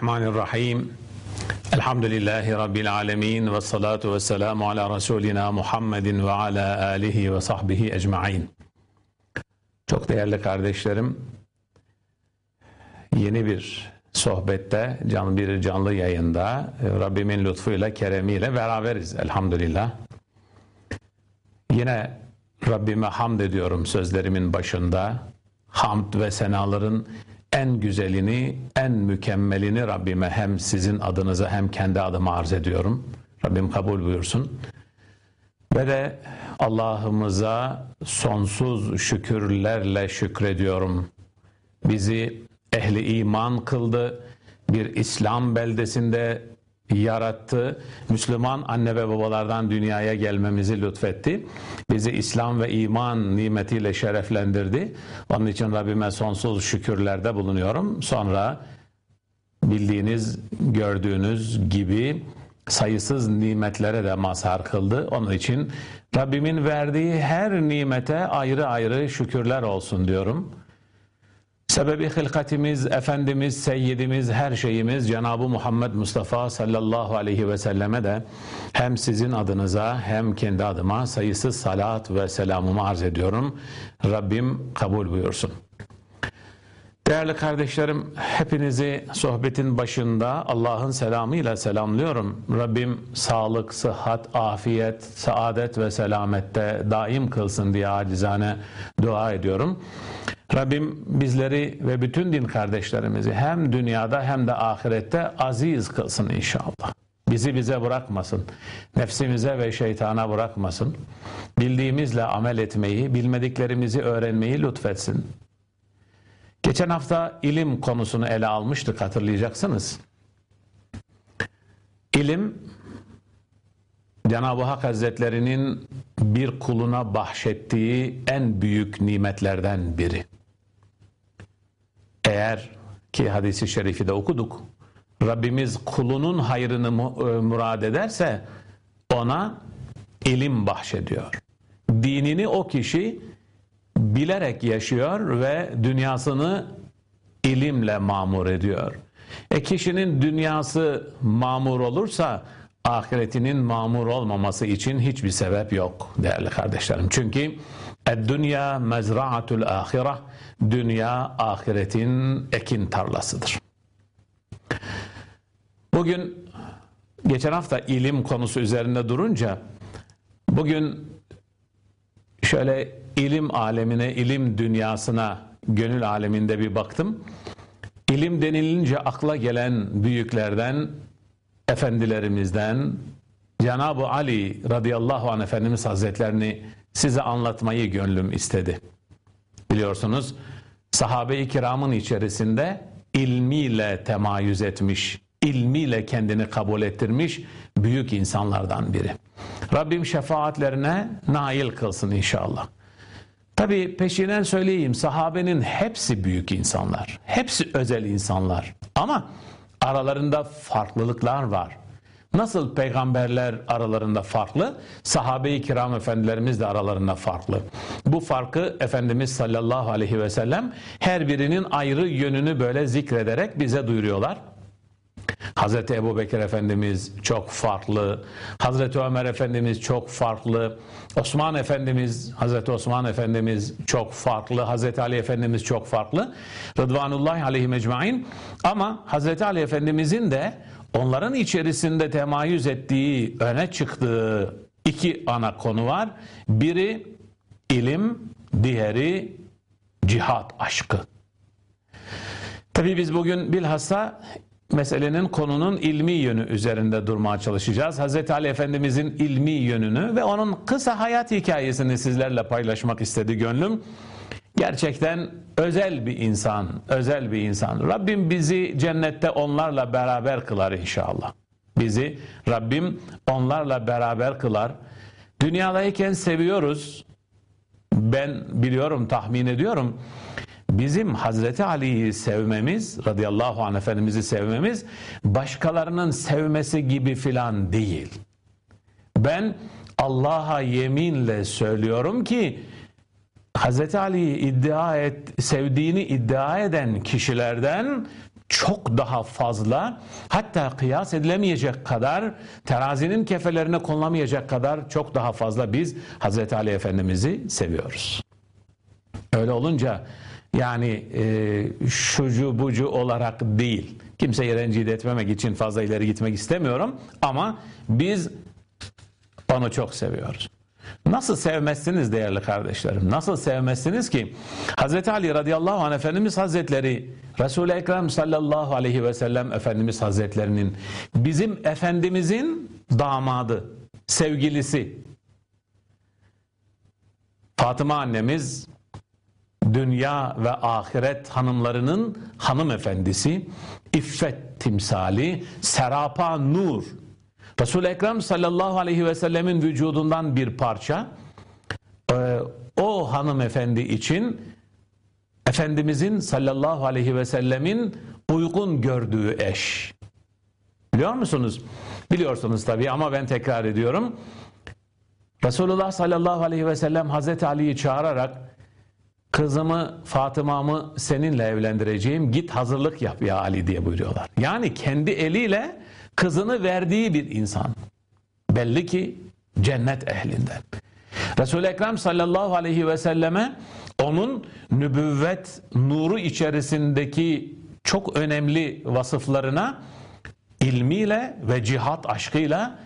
Bismillahirrahmanirrahim. Elhamdülillahi Rabbil alemin ve salatu ve selamu ala Resulina Muhammedin ve ala alihi ve sahbihi ecmain. Çok değerli kardeşlerim, yeni bir sohbette, canlı bir canlı yayında Rabbimin lütfuyla, keremiyle beraberiz elhamdülillah. Yine Rabbime hamd ediyorum sözlerimin başında. Hamd ve senaların en güzelini, en mükemmelini Rabbime hem sizin adınıza hem kendi adıma arz ediyorum. Rabbim kabul buyursun. Ve de Allah'ımıza sonsuz şükürlerle şükrediyorum. Bizi ehli iman kıldı. Bir İslam beldesinde yarattı. Müslüman anne ve babalardan dünyaya gelmemizi lütfetti. Bizi İslam ve iman nimetiyle şereflendirdi. Onun için Rabbime sonsuz şükürlerde bulunuyorum. Sonra bildiğiniz, gördüğünüz gibi sayısız nimetlere de mazhar kıldı. Onun için Rabbimin verdiği her nimete ayrı ayrı şükürler olsun diyorum. Sebebi hılkatimiz, Efendimiz, Seyyidimiz, her şeyimiz Cenab-ı Muhammed Mustafa sallallahu aleyhi ve selleme de hem sizin adınıza hem kendi adıma sayısız salat ve selamımı arz ediyorum. Rabbim kabul buyursun. Değerli kardeşlerim, hepinizi sohbetin başında Allah'ın selamıyla selamlıyorum. Rabbim sağlık, sıhhat, afiyet, saadet ve selamette daim kılsın diye acizane dua ediyorum. Rabbim bizleri ve bütün din kardeşlerimizi hem dünyada hem de ahirette aziz kılsın inşallah. Bizi bize bırakmasın. Nefsimize ve şeytana bırakmasın. Bildiğimizle amel etmeyi, bilmediklerimizi öğrenmeyi lütfetsin. Geçen hafta ilim konusunu ele almıştık hatırlayacaksınız. İlim Cenab-ı Hak Hazretlerinin bir kuluna bahşettiği en büyük nimetlerden biri. Eğer ki hadisi şerifi de okuduk. Rabbimiz kulunun hayrını e, murad ederse ona ilim bahşediyor. Dinini o kişi bilerek yaşıyor ve dünyasını ilimle mamur ediyor. E kişinin dünyası mamur olursa ahiretinin mamur olmaması için hiçbir sebep yok değerli kardeşlerim. Çünkü dünya mezraatul ahireh dünya ahiretin ekin tarlasıdır. Bugün geçen hafta ilim konusu üzerinde durunca bugün şöyle ilim alemine, ilim dünyasına gönül aleminde bir baktım. İlim denilince akla gelen büyüklerden, efendilerimizden, Cenab-ı Ali radıyallahu anh Efendimiz Hazretlerini size anlatmayı gönlüm istedi. Biliyorsunuz sahabe-i kiramın içerisinde ilmiyle temayüz etmiş, ilmiyle kendini kabul ettirmiş büyük insanlardan biri. Rabbim şefaatlerine nail kılsın inşallah. Tabi peşinden söyleyeyim sahabenin hepsi büyük insanlar. Hepsi özel insanlar. Ama aralarında farklılıklar var. Nasıl peygamberler aralarında farklı, sahabe-i kiram efendilerimiz de aralarında farklı. Bu farkı Efendimiz sallallahu aleyhi ve sellem her birinin ayrı yönünü böyle zikrederek bize duyuruyorlar. Hazreti Ebu Bekir Efendimiz çok farklı, Hazreti Ömer Efendimiz çok farklı, Osman Efendimiz, Hazreti Osman Efendimiz çok farklı, Hazreti Ali Efendimiz çok farklı. Rıdvanullahi aleyhi mecmain ama Hazreti Ali Efendimizin de onların içerisinde temayüz ettiği, öne çıktığı iki ana konu var. Biri ilim, diğeri cihat aşkı. Tabii biz bugün bilhassa meselenin konunun ilmi yönü üzerinde durmaya çalışacağız. Hz. Ali Efendimizin ilmi yönünü ve onun kısa hayat hikayesini sizlerle paylaşmak istedi gönlüm. Gerçekten özel bir insan, özel bir insan. Rabbim bizi cennette onlarla beraber kılar inşallah. Bizi Rabbim onlarla beraber kılar. Dünyadayken seviyoruz. Ben biliyorum, tahmin ediyorum bizim Hazreti Ali'yi sevmemiz, radıyallahu anh Efendimiz'i sevmemiz, başkalarının sevmesi gibi filan değil. Ben Allah'a yeminle söylüyorum ki, Hazreti Ali'yi iddia et, sevdiğini iddia eden kişilerden çok daha fazla hatta kıyas edilemeyecek kadar terazinin kefelerine konulamayacak kadar çok daha fazla biz Hazreti Ali Efendimiz'i seviyoruz. Öyle olunca yani e, şucu bucu olarak değil kimseyi rencide etmemek için fazla ileri gitmek istemiyorum ama biz onu çok seviyoruz. Nasıl sevmezsiniz değerli kardeşlerim? Nasıl sevmezsiniz ki Hz. Ali radıyallahu anh Efendimiz Hazretleri Resul-i Ekrem sallallahu aleyhi ve sellem Efendimiz Hazretlerinin bizim Efendimizin damadı, sevgilisi. Fatıma annemiz dünya ve ahiret hanımlarının hanımefendisi, iffet timsali, serapa nur, Resul-i Ekrem sallallahu aleyhi ve sellemin vücudundan bir parça e, o hanımefendi için Efendimizin sallallahu aleyhi ve sellemin uygun gördüğü eş. Biliyor musunuz? Biliyorsunuz tabii ama ben tekrar ediyorum. Resulullah sallallahu aleyhi ve sellem Hazreti Ali'yi çağırarak kızımı Fatıma'mı seninle evlendireceğim git hazırlık yap ya Ali diye buyuruyorlar. Yani kendi eliyle kızını verdiği bir insan. Belli ki cennet ehlinden. Resul-i Ekrem sallallahu aleyhi ve selleme onun nübüvvet nuru içerisindeki çok önemli vasıflarına ilmiyle ve cihat aşkıyla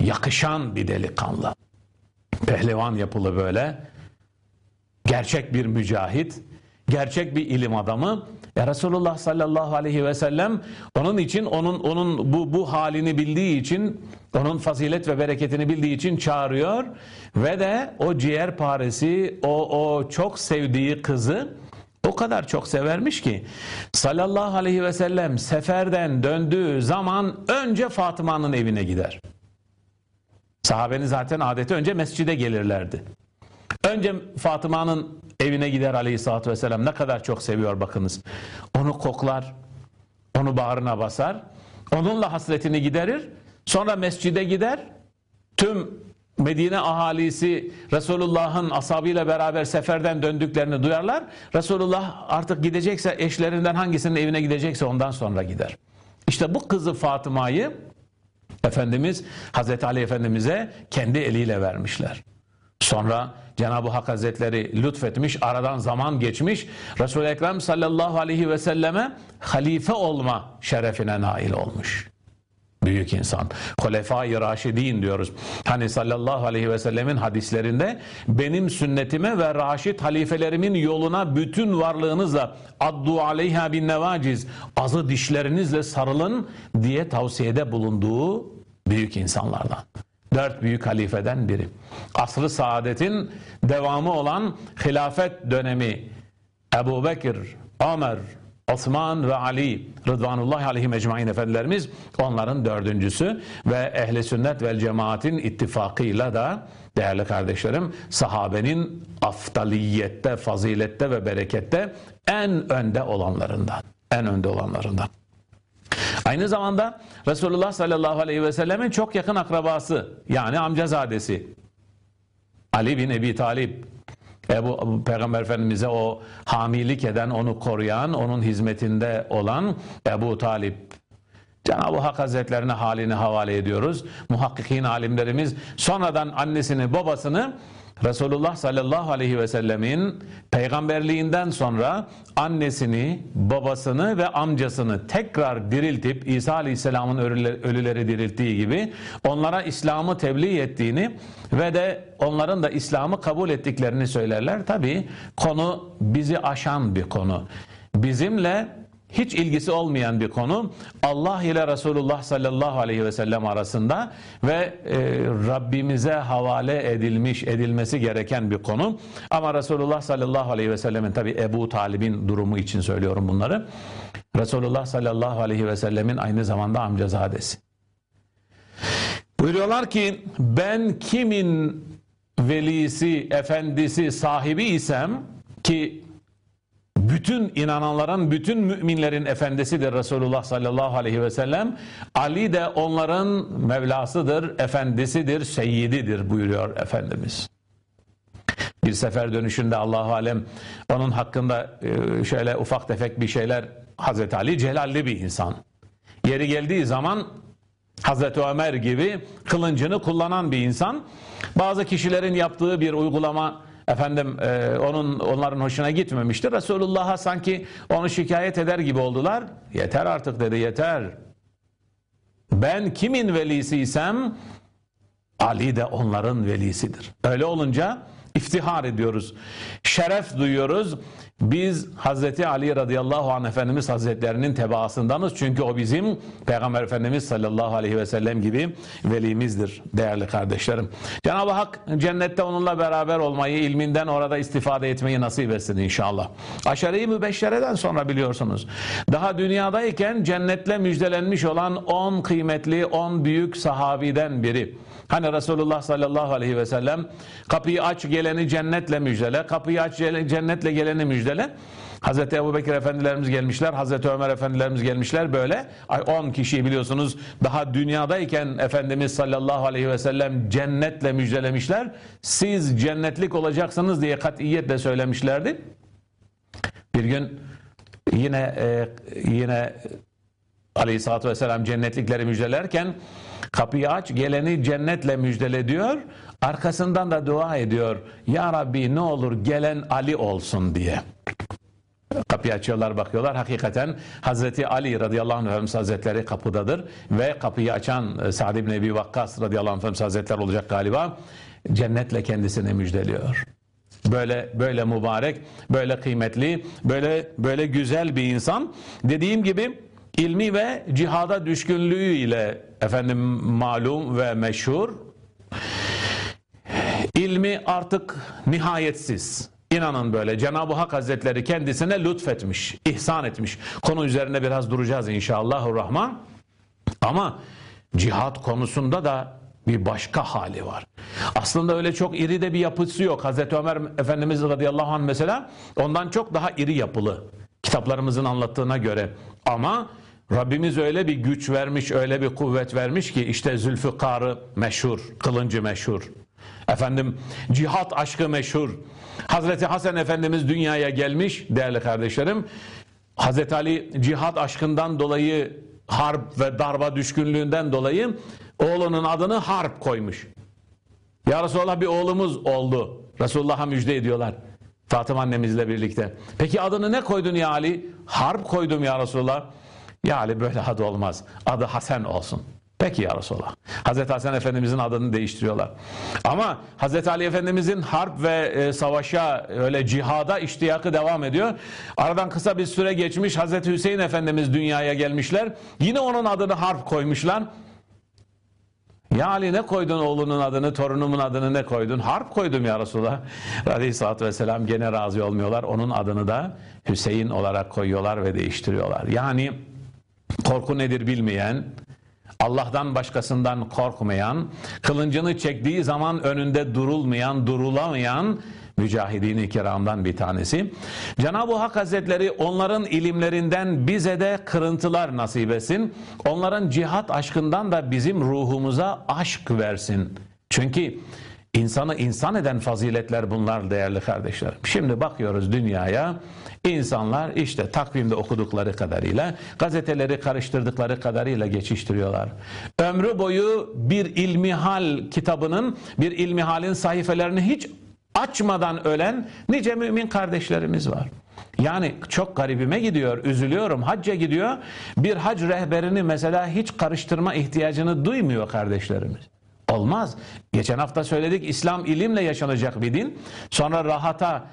yakışan bir delikanlı. Pehlivan yapılı böyle. Gerçek bir mücahit, gerçek bir ilim adamı ya Resulullah sallallahu aleyhi ve sellem onun için onun onun bu bu halini bildiği için onun fazilet ve bereketini bildiği için çağırıyor ve de o ciğer paresi o o çok sevdiği kızı o kadar çok severmiş ki sallallahu aleyhi ve sellem seferden döndüğü zaman önce Fatıma'nın evine gider. Sahabenin zaten adeti önce mescide gelirlerdi. Önce Fatıma'nın evine gider aleyhissalatü vesselam ne kadar çok seviyor bakınız. Onu koklar, onu bağrına basar, onunla hasretini giderir, sonra mescide gider, tüm Medine ahalisi Resulullah'ın ashabıyla beraber seferden döndüklerini duyarlar. Resulullah artık gidecekse eşlerinden hangisinin evine gidecekse ondan sonra gider. İşte bu kızı Fatıma'yı Efendimiz Hazreti Ali Efendimiz'e kendi eliyle vermişler. Sonra Cenab-ı Hak Hazretleri lütfetmiş, aradan zaman geçmiş. Resul-i Ekrem sallallahu aleyhi ve selleme halife olma şerefine nail olmuş. Büyük insan. Hulefai Raşidin diyoruz. Hani sallallahu aleyhi ve sellemin hadislerinde benim sünnetime ve raşid halifelerimin yoluna bütün varlığınızla addu aleyha bin nevaciz azı dişlerinizle sarılın diye tavsiyede bulunduğu büyük insanlardan. Dört büyük halifeden biri. Asr-ı saadetin devamı olan hilafet dönemi Ebu Bekir, Ömer, Osman ve Ali Rıdvanullahi aleyhi mecmain efendilerimiz onların dördüncüsü ve ehli sünnet vel cemaatin ittifakıyla da değerli kardeşlerim sahabenin aftaliyette, fazilette ve berekette en önde olanlarından. En önde olanlarından. Aynı zamanda Resulullah sallallahu aleyhi ve sellemin çok yakın akrabası yani amcazadesi Ali bin Ebi Talip Ebu Peygamber Efendimiz'e o hamilik eden, onu koruyan, onun hizmetinde olan Ebu Talip Cenab-ı Hak Hazretlerine halini havale ediyoruz. Muhakkikin alimlerimiz sonradan annesini, babasını Resulullah sallallahu aleyhi ve sellemin peygamberliğinden sonra annesini, babasını ve amcasını tekrar diriltip İsa aleyhisselamın ölüleri dirilttiği gibi onlara İslam'ı tebliğ ettiğini ve de onların da İslam'ı kabul ettiklerini söylerler. Tabi konu bizi aşan bir konu. Bizimle hiç ilgisi olmayan bir konu. Allah ile Resulullah sallallahu aleyhi ve sellem arasında ve e, Rabbimize havale edilmiş edilmesi gereken bir konu. Ama Resulullah sallallahu aleyhi ve sellemin tabi Ebu Talib'in durumu için söylüyorum bunları. Resulullah sallallahu aleyhi ve sellemin aynı zamanda amcazadesi. Buyuruyorlar ki ben kimin velisi, efendisi, sahibi isem ki bütün inananların, bütün müminlerin efendisidir Resulullah sallallahu aleyhi ve sellem. Ali de onların Mevlasıdır, efendisidir, seyyididir buyuruyor Efendimiz. Bir sefer dönüşünde Allahu alem onun hakkında e, şöyle ufak tefek bir şeyler Hazreti Ali celalli bir insan. Yeri geldiği zaman Hazreti Ömer gibi kılıncını kullanan bir insan. Bazı kişilerin yaptığı bir uygulama efendim e, onun onların hoşuna gitmemiştir. Resulullah'a sanki onu şikayet eder gibi oldular. Yeter artık dedi yeter. Ben kimin velisiysem Ali de onların velisidir. Öyle olunca iftihar ediyoruz. Şeref duyuyoruz. Biz Hazreti Ali radıyallahu anh Efendimiz Hazretlerinin tebaasındanız. Çünkü o bizim Peygamber Efendimiz sallallahu aleyhi ve sellem gibi velimizdir değerli kardeşlerim. Cenab-ı Hak cennette onunla beraber olmayı, ilminden orada istifade etmeyi nasip etsin inşallah. Aşere-i Mübeşşere'den sonra biliyorsunuz. Daha dünyadayken cennetle müjdelenmiş olan 10 kıymetli, 10 büyük sahabiden biri. Hani Resulullah sallallahu aleyhi ve sellem kapıyı aç geleni cennetle müjdele, kapıyı aç cennetle geleni müjdele. Hazreti Ebu Bekir Efendilerimiz gelmişler, Hazreti Ömer Efendilerimiz gelmişler böyle. 10 kişiyi biliyorsunuz daha dünyadayken Efendimiz sallallahu aleyhi ve sellem cennetle müjdelemişler. Siz cennetlik olacaksınız diye katiyetle söylemişlerdi. Bir gün yine e, yine Aleyhisselatü Vesselam cennetlikleri müjdelerken kapıyı aç geleni cennetle müjdele diyor. Arkasından da dua ediyor. Ya Rabbi ne olur gelen Ali olsun diye. Kapıyı açıyorlar bakıyorlar. Hakikaten Hazreti Ali radıyallahu anh hazretleri kapıdadır. Ve kapıyı açan e, Sa'd ibn Ebi Vakkas radıyallahu anh hazretler olacak galiba. Cennetle kendisini müjdeliyor. Böyle böyle mübarek, böyle kıymetli, böyle böyle güzel bir insan. Dediğim gibi ilmi ve cihada düşkünlüğü ile efendim malum ve meşhur. İlmi artık nihayetsiz. İnanın böyle Cenab-ı Hak Hazretleri kendisine lütfetmiş, ihsan etmiş. Konu üzerine biraz duracağız inşallahurrahman. Ama cihat konusunda da bir başka hali var. Aslında öyle çok iri de bir yapısı yok. Hazreti Ömer Efendimiz radıyallahu anh mesela ondan çok daha iri yapılı. Kitaplarımızın anlattığına göre. Ama Rabbimiz öyle bir güç vermiş, öyle bir kuvvet vermiş ki işte Zülfikar'ı meşhur, kılıncı meşhur. Efendim cihat aşkı meşhur. Hazreti Hasan Efendimiz dünyaya gelmiş değerli kardeşlerim. Hazreti Ali cihat aşkından dolayı harp ve darba düşkünlüğünden dolayı oğlunun adını Harp koymuş. Ya Resulallah bir oğlumuz oldu. Resulullah'a müjde ediyorlar. Fatıma annemizle birlikte. Peki adını ne koydun ya Ali? Harp koydum ya Resulallah. Ya Ali böyle adı olmaz. Adı Hasan olsun. Peki ya Resulallah. Hazreti Hasan Efendimizin adını değiştiriyorlar. Ama Hazreti Ali Efendimizin harp ve e, savaşa öyle cihada iştiyakı devam ediyor. Aradan kısa bir süre geçmiş Hazreti Hüseyin Efendimiz dünyaya gelmişler. Yine onun adını harp koymuşlar. Ya Ali ne koydun oğlunun adını, torunumun adını ne koydun? Harp koydum ya Resulallah. Aleyhisselatü Vesselam gene razı olmuyorlar. Onun adını da Hüseyin olarak koyuyorlar ve değiştiriyorlar. Yani korku nedir bilmeyen, Allah'tan başkasından korkmayan, kılıncını çektiği zaman önünde durulmayan, durulamayan mücahidin-i kiramdan bir tanesi. Cenab-ı Hak Hazretleri onların ilimlerinden bize de kırıntılar nasip etsin. Onların cihat aşkından da bizim ruhumuza aşk versin. Çünkü insanı insan eden faziletler bunlar değerli kardeşlerim. Şimdi bakıyoruz dünyaya İnsanlar işte takvimde okudukları kadarıyla, gazeteleri karıştırdıkları kadarıyla geçiştiriyorlar. Ömrü boyu bir ilmihal kitabının, bir ilmihalin sayfelerini hiç açmadan ölen nice mümin kardeşlerimiz var. Yani çok garibime gidiyor, üzülüyorum. Hacca gidiyor. Bir hac rehberini mesela hiç karıştırma ihtiyacını duymuyor kardeşlerimiz. Olmaz. Geçen hafta söyledik İslam ilimle yaşanacak bir din. Sonra rahata,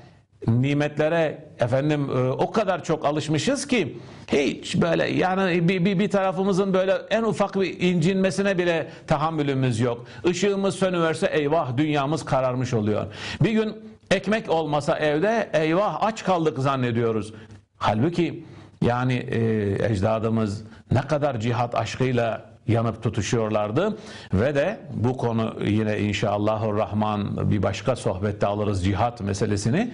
nimetlere efendim e, o kadar çok alışmışız ki hiç böyle yani bir, bir, bir tarafımızın böyle en ufak bir incinmesine bile tahammülümüz yok. Işığımız sönüverse eyvah dünyamız kararmış oluyor. Bir gün ekmek olmasa evde eyvah aç kaldık zannediyoruz. Halbuki yani e, ecdadımız ne kadar cihat aşkıyla yanıp tutuşuyorlardı ve de bu konu yine inşallahurrahman bir başka sohbette alırız cihat meselesini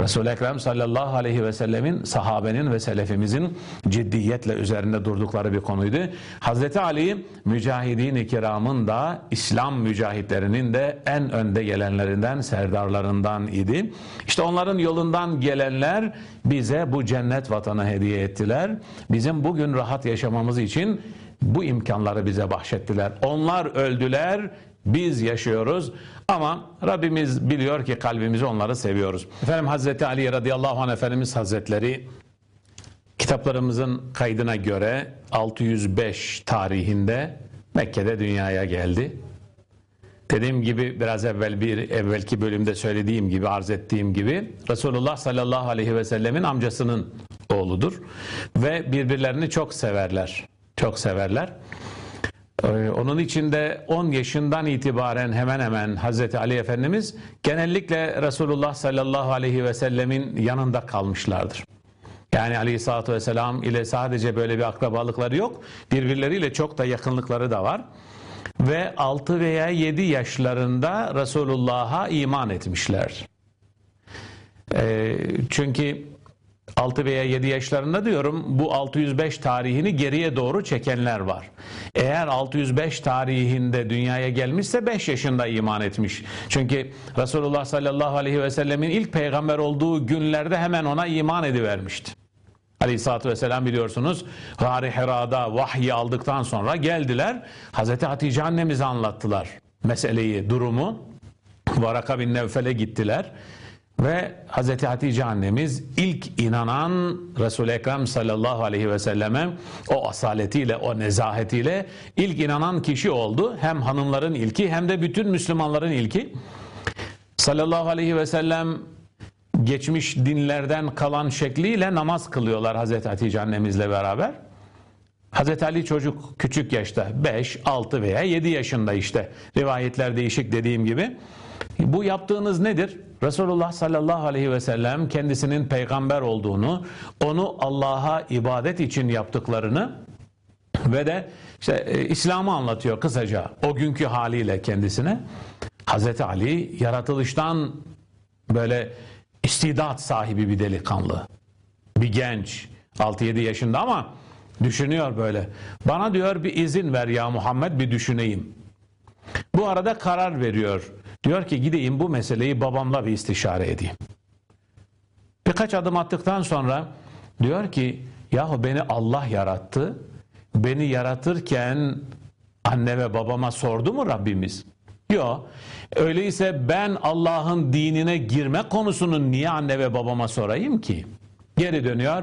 Resul-i Ekrem sallallahu aleyhi ve sellemin sahabenin ve selefimizin ciddiyetle üzerinde durdukları bir konuydu. Hazreti Ali mücahidin-i kiramın da İslam mücahitlerinin de en önde gelenlerinden, serdarlarından idi. İşte onların yolundan gelenler bize bu cennet vatanı hediye ettiler. Bizim bugün rahat yaşamamız için bu imkanları bize bahşettiler. Onlar öldüler, biz yaşıyoruz ama Rabbimiz biliyor ki kalbimizi onları seviyoruz. Efendim Hazreti Ali radıyallahu anh Efendimiz Hazretleri kitaplarımızın kaydına göre 605 tarihinde Mekke'de dünyaya geldi. Dediğim gibi biraz evvel bir evvelki bölümde söylediğim gibi arz ettiğim gibi Resulullah sallallahu aleyhi ve sellemin amcasının oğludur ve birbirlerini çok severler. Çok severler. Ee, onun içinde 10 yaşından itibaren hemen hemen Hazreti Ali Efendimiz genellikle Resulullah sallallahu aleyhi ve sellemin yanında kalmışlardır. Yani aleyhissalatü vesselam ile sadece böyle bir akrabalıkları yok. Birbirleriyle çok da yakınlıkları da var. Ve 6 veya 7 yaşlarında Resulullah'a iman etmişler. Ee, çünkü 6 veya 7 yaşlarında diyorum bu 605 tarihini geriye doğru çekenler var. Eğer 605 tarihinde dünyaya gelmişse 5 yaşında iman etmiş. Çünkü Resulullah sallallahu aleyhi ve sellemin ilk peygamber olduğu günlerde hemen ona iman edivermişti. Aleyhisselatü Vesselam biliyorsunuz Gari Hira'da vahyi aldıktan sonra geldiler. Hazreti Hatice annemize anlattılar meseleyi, durumu. Varaka bin Nevfel'e gittiler. Ve Hz. Hatice annemiz ilk inanan Resul-i Ekrem sallallahu aleyhi ve selleme o asaletiyle, o nezahetiyle ilk inanan kişi oldu. Hem hanımların ilki hem de bütün Müslümanların ilki. Sallallahu aleyhi ve sellem geçmiş dinlerden kalan şekliyle namaz kılıyorlar Hz. Hatice annemizle beraber. Hz. Ali çocuk küçük yaşta 5, 6 veya 7 yaşında işte rivayetler değişik dediğim gibi. Bu yaptığınız nedir? Resulullah sallallahu aleyhi ve sellem kendisinin peygamber olduğunu, onu Allah'a ibadet için yaptıklarını ve de işte e, İslam'ı anlatıyor kısaca o günkü haliyle kendisine. Hazreti Ali yaratılıştan böyle istidat sahibi bir delikanlı. Bir genç 6-7 yaşında ama düşünüyor böyle. Bana diyor bir izin ver ya Muhammed bir düşüneyim. Bu arada karar veriyor. Diyor ki gideyim bu meseleyi babamla bir istişare edeyim. Birkaç adım attıktan sonra diyor ki yahu beni Allah yarattı. Beni yaratırken anne ve babama sordu mu Rabbimiz? Yok. Öyleyse ben Allah'ın dinine girme konusunu niye anne ve babama sorayım ki? Geri dönüyor.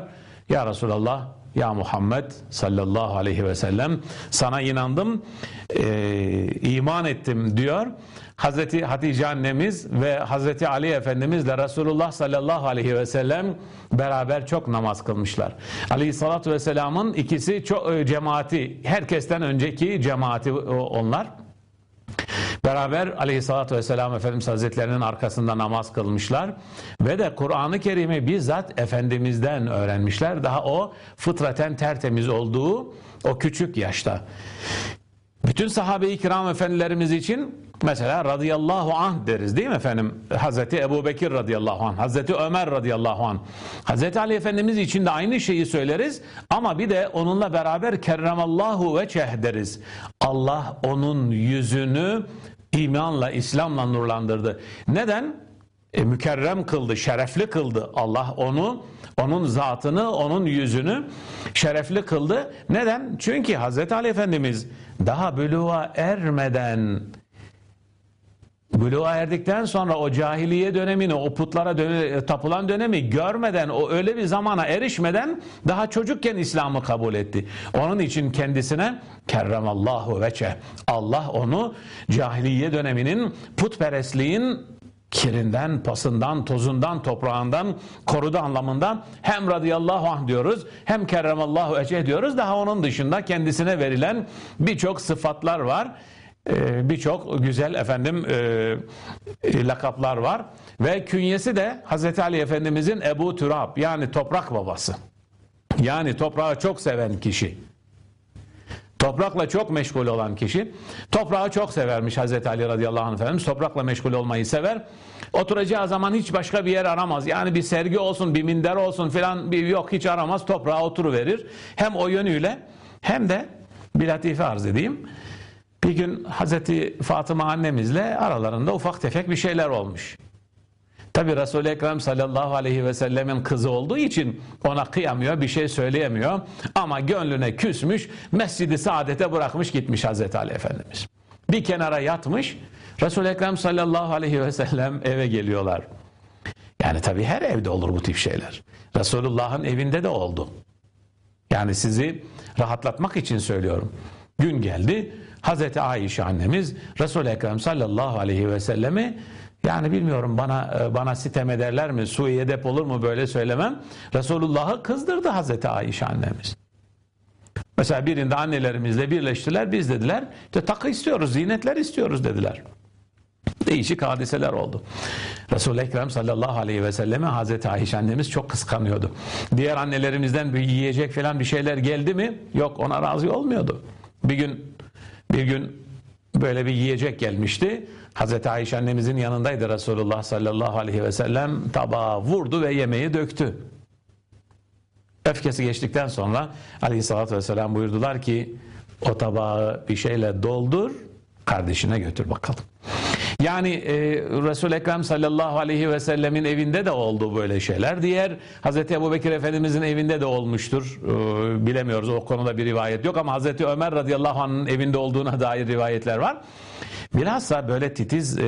Ya Resulallah, ya Muhammed sallallahu aleyhi ve sellem sana inandım, e, iman ettim diyor. Hazreti Hatice annemiz ve Hazreti Ali Efendimizle Resulullah sallallahu aleyhi ve sellem beraber çok namaz kılmışlar. Aleyhissalatü vesselamın ikisi çok e, cemaati, herkesten önceki cemaati onlar. Beraber aleyhissalatü vesselam Efendimiz Hazretlerinin arkasında namaz kılmışlar. Ve de Kur'an-ı Kerim'i bizzat Efendimiz'den öğrenmişler. Daha o fıtraten tertemiz olduğu o küçük yaşta. Bütün sahabe-i kiram efendilerimiz için mesela radıyallahu anh deriz değil mi efendim? Hazreti Ebu Bekir radıyallahu anh, Hazreti Ömer radıyallahu anh. Hazreti Ali Efendimiz için de aynı şeyi söyleriz ama bir de onunla beraber kerremallahu veçeh deriz. Allah onun yüzünü imanla, İslam'la nurlandırdı. Neden? E, mükerrem kıldı, şerefli kıldı. Allah onu, onun zatını, onun yüzünü şerefli kıldı. Neden? Çünkü Hazreti Ali Efendimiz daha buluğa ermeden Buluğa erdikten sonra o cahiliye dönemini, o putlara döne, tapılan dönemi görmeden, o öyle bir zamana erişmeden daha çocukken İslam'ı kabul etti. Onun için kendisine kerremallahu veçe. Allah onu cahiliye döneminin putperestliğin kirinden, pasından, tozundan, toprağından korudu anlamında hem radıyallahu anh diyoruz hem kerremallahu ece diyoruz. Daha onun dışında kendisine verilen birçok sıfatlar var. Ee, birçok güzel efendim e, e, lakaplar var ve künyesi de Hazreti Ali Efendimizin Ebu Türab yani toprak babası. Yani toprağı çok seven kişi. Toprakla çok meşgul olan kişi toprağı çok severmiş Hazreti Ali radıyallahu anh efendimiz toprakla meşgul olmayı sever. Oturacağı zaman hiç başka bir yer aramaz. Yani bir sergi olsun, bir minder olsun filan yok hiç aramaz. Toprağa oturuverir. Hem o yönüyle hem de bir latife arz edeyim. Bir gün Hazreti Fatıma annemizle aralarında ufak tefek bir şeyler olmuş. Tabi Resul-i Ekrem sallallahu aleyhi ve sellemin kızı olduğu için ona kıyamıyor, bir şey söyleyemiyor. Ama gönlüne küsmüş, Mescid-i Saadet'e bırakmış gitmiş Hazreti Ali Efendimiz. Bir kenara yatmış, Resul-i Ekrem sallallahu aleyhi ve sellem eve geliyorlar. Yani tabi her evde olur bu tip şeyler. Resulullah'ın evinde de oldu. Yani sizi rahatlatmak için söylüyorum. Gün geldi, Hazreti Ayşe annemiz Resul-i Ekrem sallallahu aleyhi ve sellemi yani bilmiyorum bana e, bana sitem ederler mi? Suyu edep olur mu böyle söylemem. Resulullah'ı kızdırdı Hazreti Ayşe annemiz. Mesela birinde annelerimizle birleştiler. Biz dediler işte takı istiyoruz, zinetler istiyoruz dediler. Değişik hadiseler oldu. Resul-i Ekrem sallallahu aleyhi ve selleme Hazreti Ayşe annemiz çok kıskanıyordu. Diğer annelerimizden bir yiyecek falan bir şeyler geldi mi? Yok ona razı olmuyordu. Bir gün bir gün böyle bir yiyecek gelmişti. Hazreti Ayşe annemizin yanındaydı Resulullah sallallahu aleyhi ve sellem tabağa vurdu ve yemeği döktü. Öfkesi geçtikten sonra aleyhissalatü vesselam buyurdular ki o tabağı bir şeyle doldur kardeşine götür bakalım. Yani e, Resul-i Ekrem sallallahu aleyhi ve sellemin evinde de oldu böyle şeyler. Diğer Hazreti Ebu Bekir Efendimizin evinde de olmuştur. E, bilemiyoruz o konuda bir rivayet yok ama Hazreti Ömer radıyallahu anh'ın evinde olduğuna dair rivayetler var. Bilhassa böyle titiz e,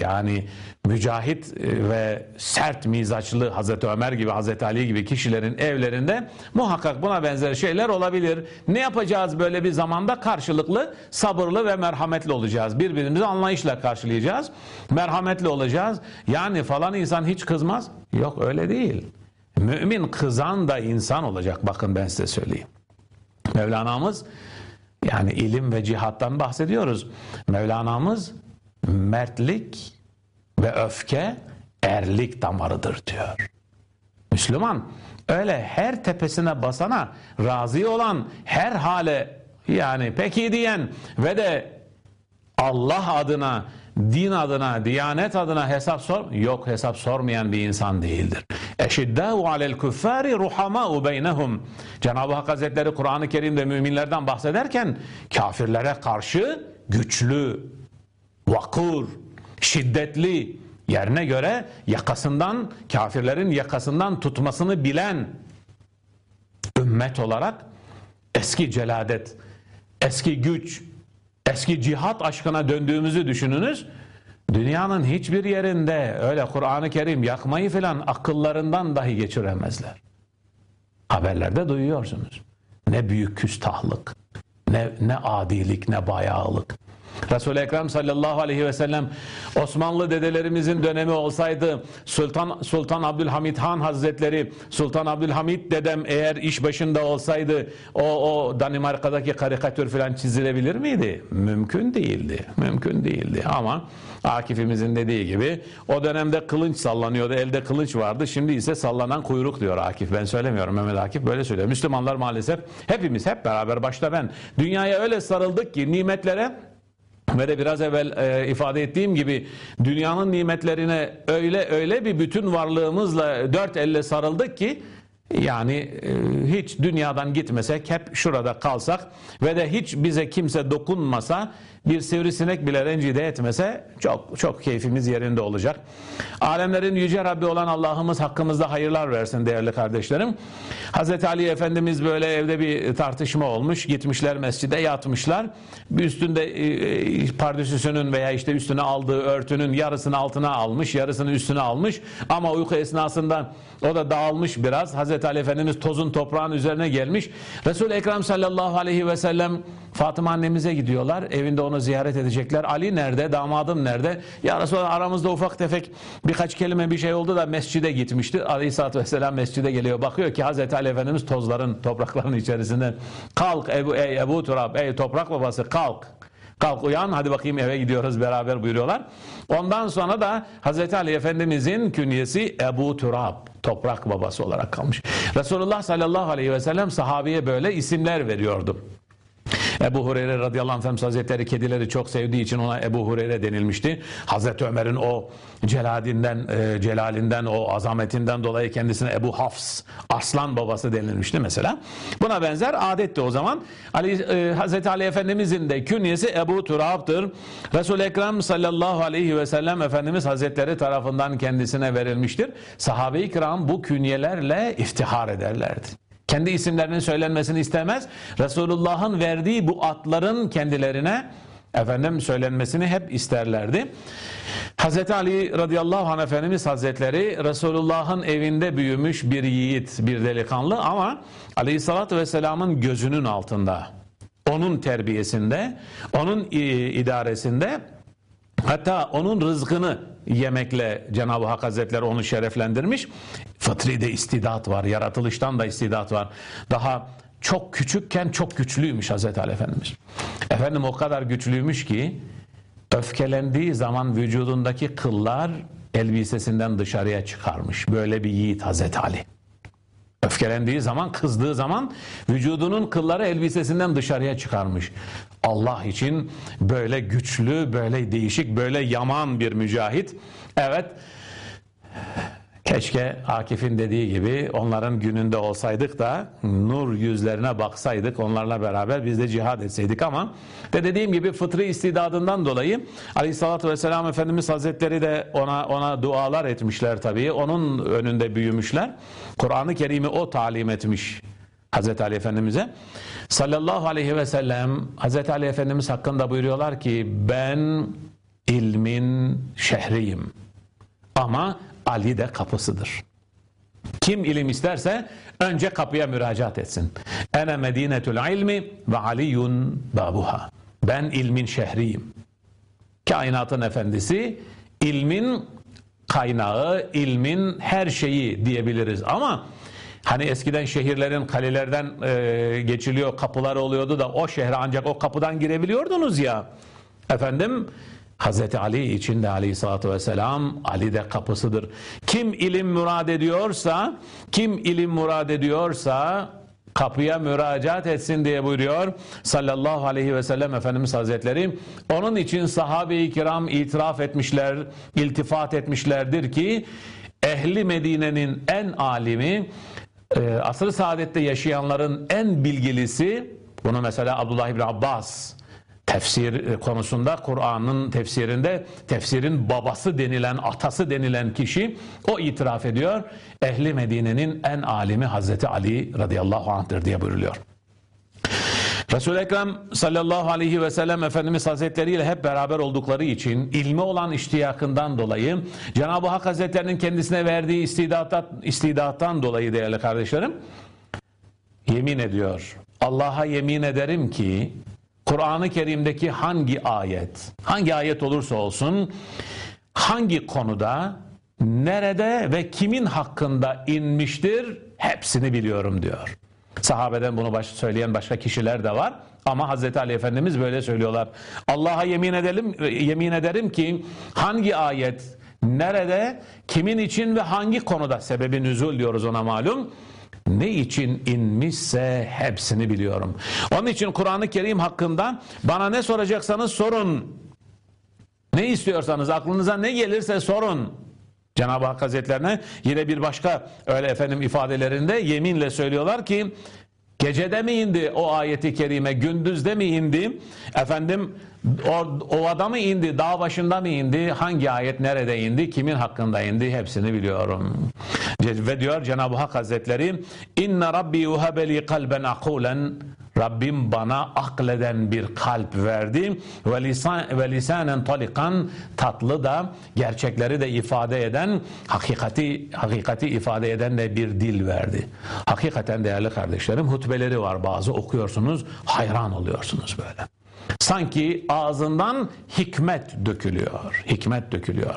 yani mücahit e, ve sert mizaçlı Hazreti Ömer gibi Hazreti Ali gibi kişilerin evlerinde muhakkak buna benzer şeyler olabilir. Ne yapacağız böyle bir zamanda? Karşılıklı sabırlı ve merhametli olacağız. Birbirimizi anlayışla karşılayacağız. Merhametli olacağız. Yani falan insan hiç kızmaz. Yok öyle değil. Mümin kızan da insan olacak. Bakın ben size söyleyeyim. Mevlana'mız yani ilim ve cihattan bahsediyoruz. Mevlana'mız mertlik ve öfke erlik damarıdır diyor. Müslüman öyle her tepesine basana razı olan her hale yani peki diyen ve de Allah adına din adına, diyanet adına hesap sor yok hesap sormayan bir insan değildir. Eşiddâhu alel kuffâri ruhamâ'u beynehum. Cenab-ı Hak Hazretleri Kur'an-ı Kerim'de müminlerden bahsederken kafirlere karşı güçlü, vakur, şiddetli, yerine göre yakasından, kafirlerin yakasından tutmasını bilen ümmet olarak eski celadet, eski güç, eski cihat aşkına döndüğümüzü düşününüz. Dünyanın hiçbir yerinde öyle Kur'an-ı Kerim yakmayı filan akıllarından dahi geçiremezler. Haberlerde duyuyorsunuz. Ne büyük küstahlık, ne, ne adilik, ne bayağılık. Resul-i Ekrem sallallahu aleyhi ve sellem Osmanlı dedelerimizin dönemi olsaydı Sultan Sultan Abdülhamit Han Hazretleri Sultan Abdülhamit dedem eğer iş başında olsaydı o, o Danimarka'daki karikatür falan çizilebilir miydi? Mümkün değildi. Mümkün değildi ama Akif'imizin dediği gibi o dönemde kılınç sallanıyordu. Elde kılıç vardı. Şimdi ise sallanan kuyruk diyor Akif. Ben söylemiyorum. Mehmet Akif böyle söylüyor. Müslümanlar maalesef hepimiz hep beraber başta ben dünyaya öyle sarıldık ki nimetlere ve de biraz evvel e, ifade ettiğim gibi dünyanın nimetlerine öyle öyle bir bütün varlığımızla dört elle sarıldık ki yani e, hiç dünyadan gitmesek hep şurada kalsak ve de hiç bize kimse dokunmasa bir sivrisinek bile rencide etmese çok çok keyfimiz yerinde olacak. Alemlerin yüce Rabbi olan Allah'ımız hakkımızda hayırlar versin değerli kardeşlerim. Hazreti Ali Efendimiz böyle evde bir tartışma olmuş. Gitmişler mescide yatmışlar. Üstünde e, pardüsüsünün veya işte üstüne aldığı örtünün yarısını altına almış, yarısını üstüne almış. Ama uyku esnasında o da dağılmış biraz. Hazreti Ali Efendimiz tozun toprağın üzerine gelmiş. Resul-i Ekrem sallallahu aleyhi ve sellem Fatıma annemize gidiyorlar. Evinde onu ziyaret edecekler. Ali nerede? Damadım nerede? Ya Resulallah aramızda ufak tefek birkaç kelime bir şey oldu da mescide gitmişti. Aleyhisselatü Vesselam mescide geliyor. Bakıyor ki Hazreti Ali Efendimiz tozların, toprakların içerisinde. Kalk Ebu, ey Ebu Turab, ey toprak babası kalk. Kalk uyan hadi bakayım eve gidiyoruz beraber buyuruyorlar. Ondan sonra da Hazreti Ali Efendimizin künyesi Ebu Turab toprak babası olarak kalmış. Resulullah sallallahu aleyhi ve sellem sahabeye böyle isimler veriyordu. Ebu Hureyre radıyallahu anh Efendimiz Hazretleri kedileri çok sevdiği için ona Ebu Hureyre denilmişti. Hazreti Ömer'in o celadinden, e, celalinden, o azametinden dolayı kendisine Ebu Hafs, aslan babası denilmişti mesela. Buna benzer adetti o zaman. Ali, e, Hazreti Ali Efendimizin de künyesi Ebu Turab'dır. Resul-i Ekrem sallallahu aleyhi ve sellem Efendimiz Hazretleri tarafından kendisine verilmiştir. Sahabe-i kiram bu künyelerle iftihar ederlerdi. Kendi isimlerinin söylenmesini istemez. Resulullah'ın verdiği bu atların kendilerine efendim söylenmesini hep isterlerdi. Hz. Ali radıyallahu anh Efendimiz Hazretleri Resulullah'ın evinde büyümüş bir yiğit, bir delikanlı ama aleyhissalatü vesselamın gözünün altında, onun terbiyesinde, onun idaresinde Hatta onun rızkını yemekle Cenab-ı Hak Hazretleri onu şereflendirmiş. Fıtri de istidat var, yaratılıştan da istidat var. Daha çok küçükken çok güçlüymüş Hazreti Ali Efendimiz. Efendim o kadar güçlüymüş ki öfkelendiği zaman vücudundaki kıllar elbisesinden dışarıya çıkarmış. Böyle bir yiğit Hazreti Ali. Öfkelendiği zaman, kızdığı zaman vücudunun kılları elbisesinden dışarıya çıkarmış. Allah için böyle güçlü, böyle değişik, böyle yaman bir mücahit. Evet, Keşke Akif'in dediği gibi onların gününde olsaydık da nur yüzlerine baksaydık onlarla beraber biz de cihad etseydik ama de dediğim gibi fıtri istidadından dolayı Aleyhisselatü Vesselam Efendimiz Hazretleri de ona ona dualar etmişler tabii. Onun önünde büyümüşler. Kur'an-ı Kerim'i o talim etmiş Hazreti Ali Efendimiz'e. Sallallahu aleyhi ve sellem Hazreti Ali Efendimiz hakkında buyuruyorlar ki ben ilmin şehriyim. Ama Ali de kapısıdır. Kim ilim isterse önce kapıya müracaat etsin. Ene medinetül ilmi ve aliyun babuha. Ben ilmin şehriyim. Kainatın efendisi, ilmin kaynağı, ilmin her şeyi diyebiliriz. Ama hani eskiden şehirlerin kalelerden e, geçiliyor, kapılar oluyordu da o şehre ancak o kapıdan girebiliyordunuz ya. Efendim Hazreti Ali için de aleyhissalatü vesselam Ali de kapısıdır. Kim ilim murad ediyorsa, kim ilim murad ediyorsa kapıya müracaat etsin diye buyuruyor sallallahu aleyhi ve sellem Efendimiz Hazretleri. Onun için sahabe-i kiram itiraf etmişler, iltifat etmişlerdir ki ehli Medine'nin en alimi, e, asr-ı saadette yaşayanların en bilgilisi, bunu mesela Abdullah İbni Abbas tefsir e, konusunda Kur'an'ın tefsirinde tefsirin babası denilen, atası denilen kişi o itiraf ediyor. Ehli Medine'nin en alimi Hazreti Ali radıyallahu anh'tır diye buyuruluyor. Resul-i Ekrem sallallahu aleyhi ve sellem Efendimiz Hazretleri ile hep beraber oldukları için ilmi olan iştiyakından dolayı Cenab-ı Hak Hazretlerinin kendisine verdiği istidattan, istidattan dolayı değerli kardeşlerim yemin ediyor. Allah'a yemin ederim ki Kur'an-ı Kerim'deki hangi ayet, hangi ayet olursa olsun, hangi konuda, nerede ve kimin hakkında inmiştir hepsini biliyorum diyor. Sahabeden bunu baş, söyleyen başka kişiler de var. Ama Hazreti Ali Efendimiz böyle söylüyorlar. Allah'a yemin edelim, yemin ederim ki hangi ayet, nerede, kimin için ve hangi konuda sebebi nüzul diyoruz ona malum ne için inmişse hepsini biliyorum. Onun için Kur'an-ı Kerim hakkında bana ne soracaksanız sorun. Ne istiyorsanız aklınıza ne gelirse sorun. Cenab-ı Hak Hazretlerine yine bir başka öyle efendim ifadelerinde yeminle söylüyorlar ki gecede mi indi o ayeti kerime gündüzde mi indi? Efendim ovada mı indi, dağ başında mı indi, hangi ayet nerede indi, kimin hakkında indi? Hepsini biliyorum. Ve diyor Cenab-ı Hak Hazretleri İnne Rabbi yuhabeli kalben akulen Rabbim bana akleden bir kalp verdi ve, lisan, ve lisanen talikan tatlı da gerçekleri de ifade eden hakikati hakikati ifade eden de bir dil verdi. Hakikaten değerli kardeşlerim hutbeleri var bazı okuyorsunuz hayran oluyorsunuz böyle. Sanki ağzından hikmet dökülüyor. Hikmet dökülüyor.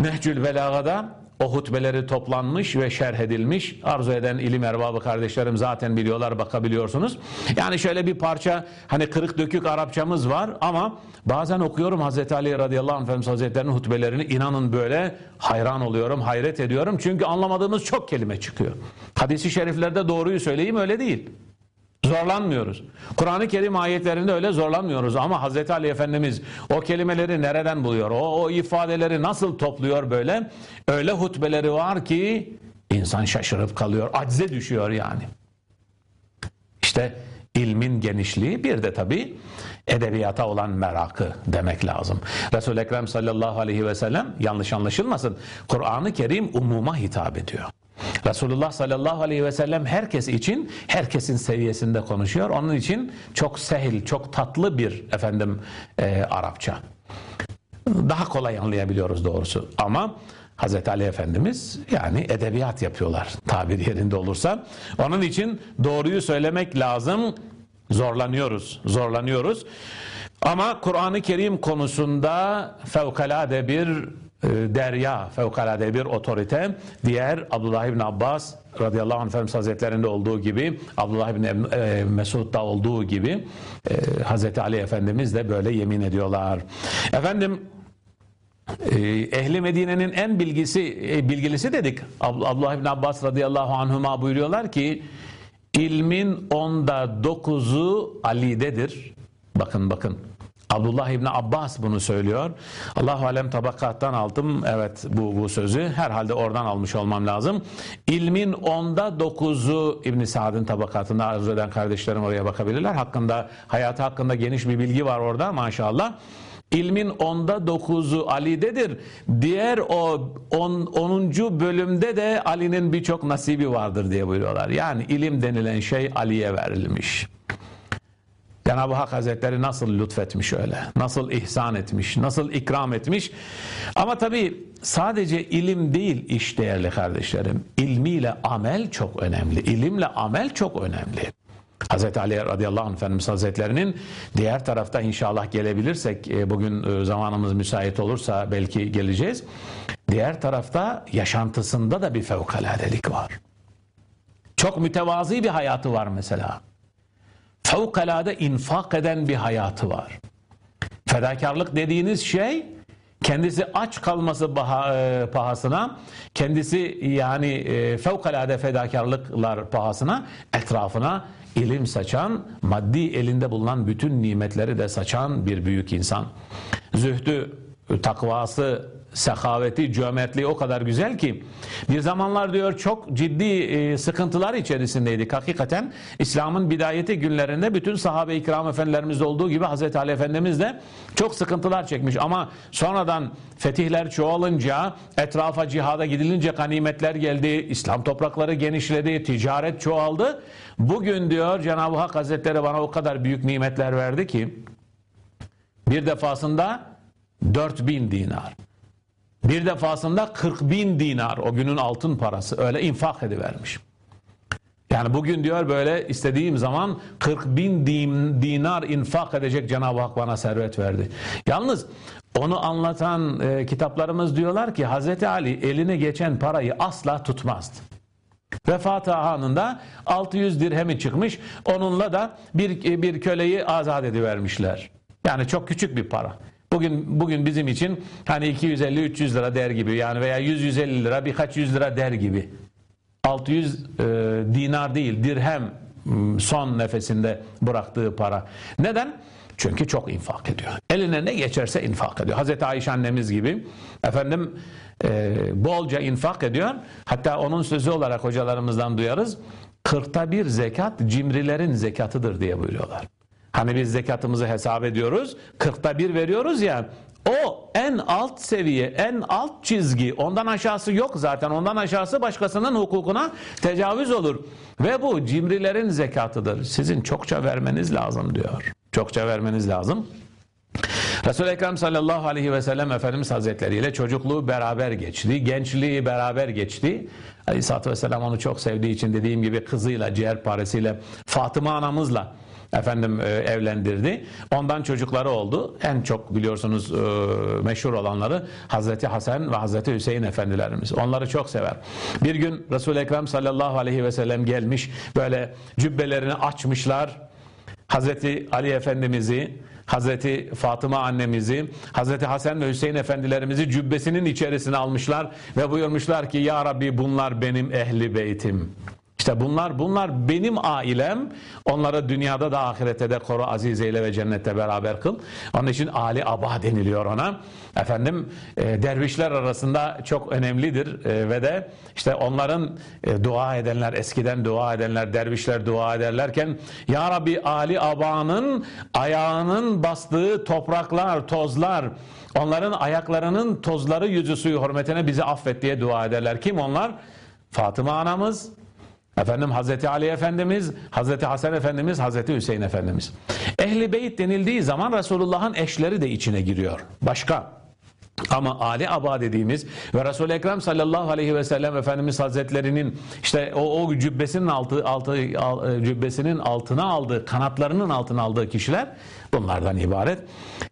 Nehcül Belaga'da o hutbeleri toplanmış ve şerh edilmiş. Arzu eden ilim erbabı kardeşlerim zaten biliyorlar bakabiliyorsunuz. Yani şöyle bir parça hani kırık dökük Arapçamız var ama bazen okuyorum Hazreti Ali radıyallahu anh Efendimiz Hazretleri'nin hutbelerini inanın böyle hayran oluyorum, hayret ediyorum. Çünkü anlamadığımız çok kelime çıkıyor. Hadisi şeriflerde doğruyu söyleyeyim öyle değil. Zorlanmıyoruz. Kur'an-ı Kerim ayetlerinde öyle zorlanmıyoruz ama Hazreti Ali Efendimiz o kelimeleri nereden buluyor? O, o ifadeleri nasıl topluyor böyle? Öyle hutbeleri var ki insan şaşırıp kalıyor, acize düşüyor yani. İşte ilmin genişliği bir de tabi edebiyata olan merakı demek lazım. Resul-i Ekrem sallallahu aleyhi ve sellem yanlış anlaşılmasın. Kur'an-ı Kerim umuma hitap ediyor. Resulullah sallallahu aleyhi ve sellem herkes için herkesin seviyesinde konuşuyor. Onun için çok sehil, çok tatlı bir efendim e, Arapça. Daha kolay anlayabiliyoruz doğrusu. Ama Hazreti Ali Efendimiz yani edebiyat yapıyorlar tabir yerinde olursa. Onun için doğruyu söylemek lazım. Zorlanıyoruz, zorlanıyoruz. Ama Kur'an-ı Kerim konusunda fevkalade bir derya, fevkalade bir otorite. Diğer Abdullah İbni Abbas radıyallahu anh Efendimiz Hazretlerinde olduğu gibi, Abdullah İbni e, Mesud'da olduğu gibi e, Hazreti Ali Efendimiz de böyle yemin ediyorlar. Efendim Ehli Medine'nin en bilgisi bilgilisi dedik. Abdullah İbni Abbas radıyallahu anhuma buyuruyorlar ki ilmin onda dokuzu Ali'dedir. Bakın bakın Abdullah İbni Abbas bunu söylüyor. Allahu alem tabakattan aldım. Evet bu, bu sözü herhalde oradan almış olmam lazım. İlmin onda dokuzu İbn Saad'ın tabakatında arzu eden kardeşlerim oraya bakabilirler. Hakkında hayatı hakkında geniş bir bilgi var orada maşallah. İlmin onda dokuzu Ali'dedir. Diğer o on, onuncu bölümde de Ali'nin birçok nasibi vardır diye buyuruyorlar. Yani ilim denilen şey Ali'ye verilmiş. Cenab-ı Hak Hazretleri nasıl lütfetmiş öyle, nasıl ihsan etmiş, nasıl ikram etmiş. Ama tabi sadece ilim değil iş değerli kardeşlerim. İlmiyle amel çok önemli, ilimle amel çok önemli. Hazreti Ali radıyallahu anh Efendimiz Hazretlerinin diğer tarafta inşallah gelebilirsek e, bugün e, zamanımız müsait olursa belki geleceğiz. Diğer tarafta yaşantısında da bir fevkaladelik var. Çok mütevazi bir hayatı var mesela fevkalade infak eden bir hayatı var. Fedakarlık dediğiniz şey kendisi aç kalması e, pahasına, kendisi yani e, fevkalade fedakarlıklar pahasına etrafına ilim saçan, maddi elinde bulunan bütün nimetleri de saçan bir büyük insan. Zühdü, takvası, sehaveti, cömertliği o kadar güzel ki bir zamanlar diyor çok ciddi e, sıkıntılar içerisindeydik. Hakikaten İslam'ın bidayeti günlerinde bütün sahabe-i kiram efendilerimiz olduğu gibi Hazreti Ali Efendimiz de çok sıkıntılar çekmiş ama sonradan fetihler çoğalınca etrafa cihada gidilince ganimetler geldi, İslam toprakları genişledi, ticaret çoğaldı. Bugün diyor Cenab-ı Hak Hazretleri bana o kadar büyük nimetler verdi ki bir defasında 4000 dinar. Bir defasında 40 bin dinar o günün altın parası öyle infak edivermiş. Yani bugün diyor böyle istediğim zaman 40 bin dinar infak edecek Cenab-ı Hak bana servet verdi. Yalnız onu anlatan e, kitaplarımız diyorlar ki Hazreti Ali eline geçen parayı asla tutmazdı. Vefatı anında 600 dirhemi çıkmış. Onunla da bir, bir köleyi azat edivermişler. Yani çok küçük bir para. Bugün bugün bizim için hani 250-300 lira der gibi yani veya 100-150 lira birkaç yüz lira der gibi. 600 e, dinar değil dirhem son nefesinde bıraktığı para. Neden? Çünkü çok infak ediyor. Eline ne geçerse infak ediyor. Hazreti Ayşe annemiz gibi efendim e, bolca infak ediyor. Hatta onun sözü olarak hocalarımızdan duyarız. Kırkta bir zekat cimrilerin zekatıdır diye buyuruyorlar. Hani biz zekatımızı hesap ediyoruz. Kırkta bir veriyoruz ya. O en alt seviye, en alt çizgi. Ondan aşağısı yok zaten. Ondan aşağısı başkasının hukukuna tecavüz olur. Ve bu cimrilerin zekatıdır. Sizin çokça vermeniz lazım diyor. Çokça vermeniz lazım. Resul-i Ekrem sallallahu aleyhi ve sellem Efendimiz Hazretleri ile çocukluğu beraber geçti. Gençliği beraber geçti. Aleyhisselatü Vesselam onu çok sevdiği için dediğim gibi kızıyla, ciğer paresiyle, Fatıma anamızla efendim e, evlendirdi. Ondan çocukları oldu. En çok biliyorsunuz e, meşhur olanları Hazreti Hasan ve Hazreti Hüseyin efendilerimiz. Onları çok sever. Bir gün Resul-i Ekrem sallallahu aleyhi ve sellem gelmiş böyle cübbelerini açmışlar. Hazreti Ali Efendimiz'i Hazreti Fatıma annemizi, Hazreti Hasan ve Hüseyin efendilerimizi cübbesinin içerisine almışlar ve buyurmuşlar ki Ya Rabbi bunlar benim ehli beytim. İşte bunlar bunlar benim ailem. Onları dünyada da ahirette de koru aziz eyle ve cennette beraber kıl. Onun için Ali Aba deniliyor ona. Efendim e, dervişler arasında çok önemlidir e, ve de işte onların e, dua edenler eskiden dua edenler dervişler dua ederlerken Ya Rabbi Ali Aba'nın ayağının bastığı topraklar, tozlar onların ayaklarının tozları yüzü suyu hürmetine bizi affet diye dua ederler. Kim onlar? Fatıma anamız, Efendim Hazreti Ali Efendimiz, Hazreti Hasan Efendimiz, Hazreti Hüseyin Efendimiz. Ehli Beyt denildiği zaman Resulullah'ın eşleri de içine giriyor. Başka. Ama Ali Aba dediğimiz ve Resul-i Ekrem sallallahu aleyhi ve sellem Efendimiz Hazretlerinin işte o, o cübbesinin altı, altı al, cübbesinin altına aldığı kanatlarının altına aldığı kişiler bunlardan ibaret.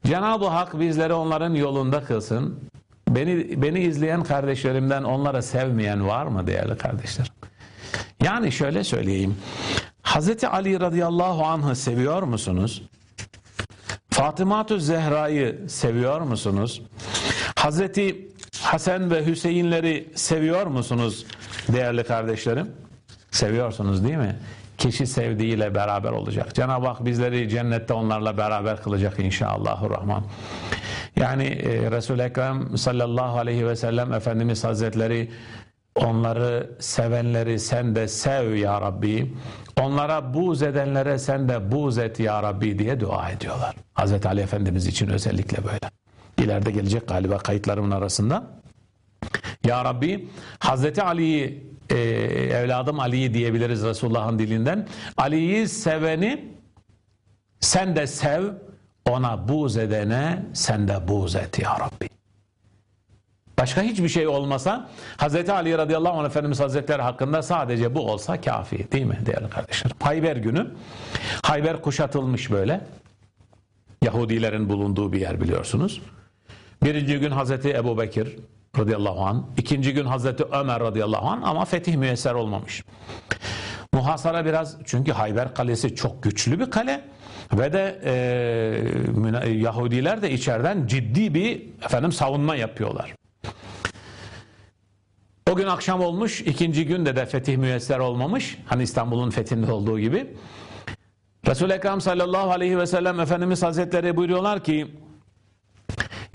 Cenab-ı Hak bizleri onların yolunda kılsın. Beni beni izleyen kardeşlerimden onlara sevmeyen var mı değerli kardeşlerim? Yani şöyle söyleyeyim. Hazreti Ali radıyallahu anh'ı seviyor musunuz? Fatıma-tü Zehra'yı seviyor musunuz? Hazreti Hasan ve Hüseyinleri seviyor musunuz değerli kardeşlerim? Seviyorsunuz değil mi? Kişi sevdiğiyle beraber olacak. Cenab-ı Hak bizleri cennette onlarla beraber kılacak inşallahurrahman. Yani e, Resul-i Ekrem sallallahu aleyhi ve sellem Efendimiz Hazretleri Onları sevenleri sen de sev ya Rabbi. Onlara buğz edenlere sen de buğz et ya Rabbi diye dua ediyorlar. Hazreti Ali Efendimiz için özellikle böyle. İleride gelecek galiba kayıtlarımın arasında. Ya Rabbi Hazreti Ali'yi e, evladım Ali'yi diyebiliriz Resulullah'ın dilinden. Ali'yi seveni sen de sev ona buğz edene sen de buğz et ya Rabbi. Başka hiçbir şey olmasa Hz. Ali radıyallahu anh Efendimiz Hazretleri hakkında sadece bu olsa kafi değil mi değerli kardeşlerim? Hayber günü Hayber kuşatılmış böyle. Yahudilerin bulunduğu bir yer biliyorsunuz. Birinci gün Hazreti Ebu Bekir radıyallahu anh, ikinci gün Hazreti Ömer radıyallahu anh ama fetih müyesser olmamış. Muhasara biraz çünkü Hayber kalesi çok güçlü bir kale ve de e, Yahudiler de içeriden ciddi bir efendim savunma yapıyorlar. O gün akşam olmuş, ikinci günde de fetih müyesser olmamış. Hani İstanbul'un fethinde olduğu gibi. Resul-i Ekrem sallallahu aleyhi ve sellem Efendimiz Hazretleri buyuruyorlar ki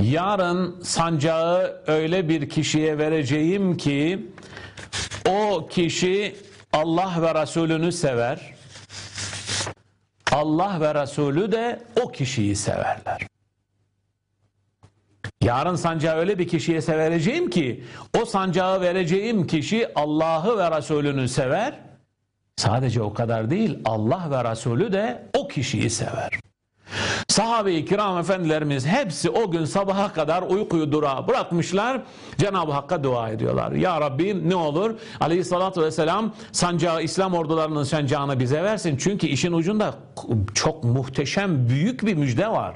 yarın sancağı öyle bir kişiye vereceğim ki o kişi Allah ve Resulünü sever. Allah ve Resulü de o kişiyi severler. Yarın sancağı öyle bir kişiye vereceğim ki o sancağı vereceğim kişi Allah'ı ve Resulünü sever. Sadece o kadar değil Allah ve Resulü de o kişiyi sever. Sahabe-i kiram efendilerimiz hepsi o gün sabaha kadar uykuyu dura bırakmışlar. Cenab-ı Hakk'a dua ediyorlar. Ya Rabbi ne olur aleyhissalatü vesselam sancağı İslam ordularının sancağını bize versin. Çünkü işin ucunda çok muhteşem büyük bir müjde var.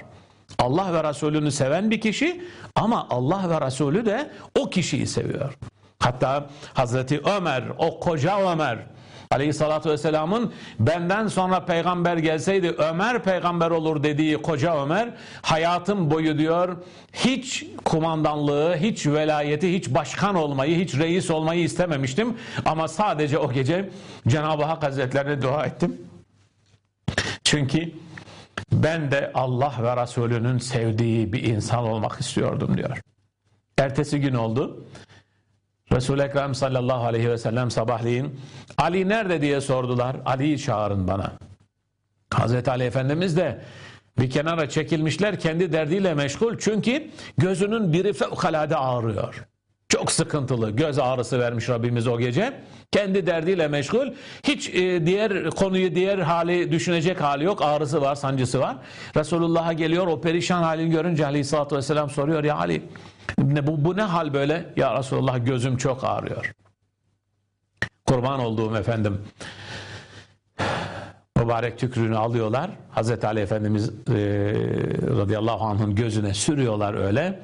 Allah ve Resulünü seven bir kişi ama Allah ve Resulü de o kişiyi seviyor. Hatta Hazreti Ömer, o koca Ömer Aleyhissalatü vesselamın benden sonra peygamber gelseydi Ömer peygamber olur dediği koca Ömer hayatım boyu diyor hiç kumandanlığı, hiç velayeti, hiç başkan olmayı, hiç reis olmayı istememiştim. Ama sadece o gece Cenab-ı Hak Hazretlerine dua ettim. Çünkü ben de Allah ve Resulünün sevdiği bir insan olmak istiyordum diyor. Ertesi gün oldu. Resul-i Ekrem sallallahu aleyhi ve sellem sabahleyin Ali nerede diye sordular. Ali'yi çağırın bana. Hazreti Ali Efendimiz de bir kenara çekilmişler kendi derdiyle meşgul. Çünkü gözünün biri fevkalade ağrıyor. Çok sıkıntılı göz ağrısı vermiş Rabbimiz o gece. Kendi derdiyle meşgul. Hiç e, diğer konuyu diğer hali düşünecek hali yok. Ağrısı var, sancısı var. Resulullah'a geliyor o perişan halini görünce aleyhissalatü vesselam soruyor ya Ali ne, bu, bu ne hal böyle? Ya Resulullah gözüm çok ağrıyor. Kurban olduğum efendim mübarek tükrüğünü alıyorlar. Hazreti Ali Efendimiz e, radıyallahu anh'ın gözüne sürüyorlar öyle.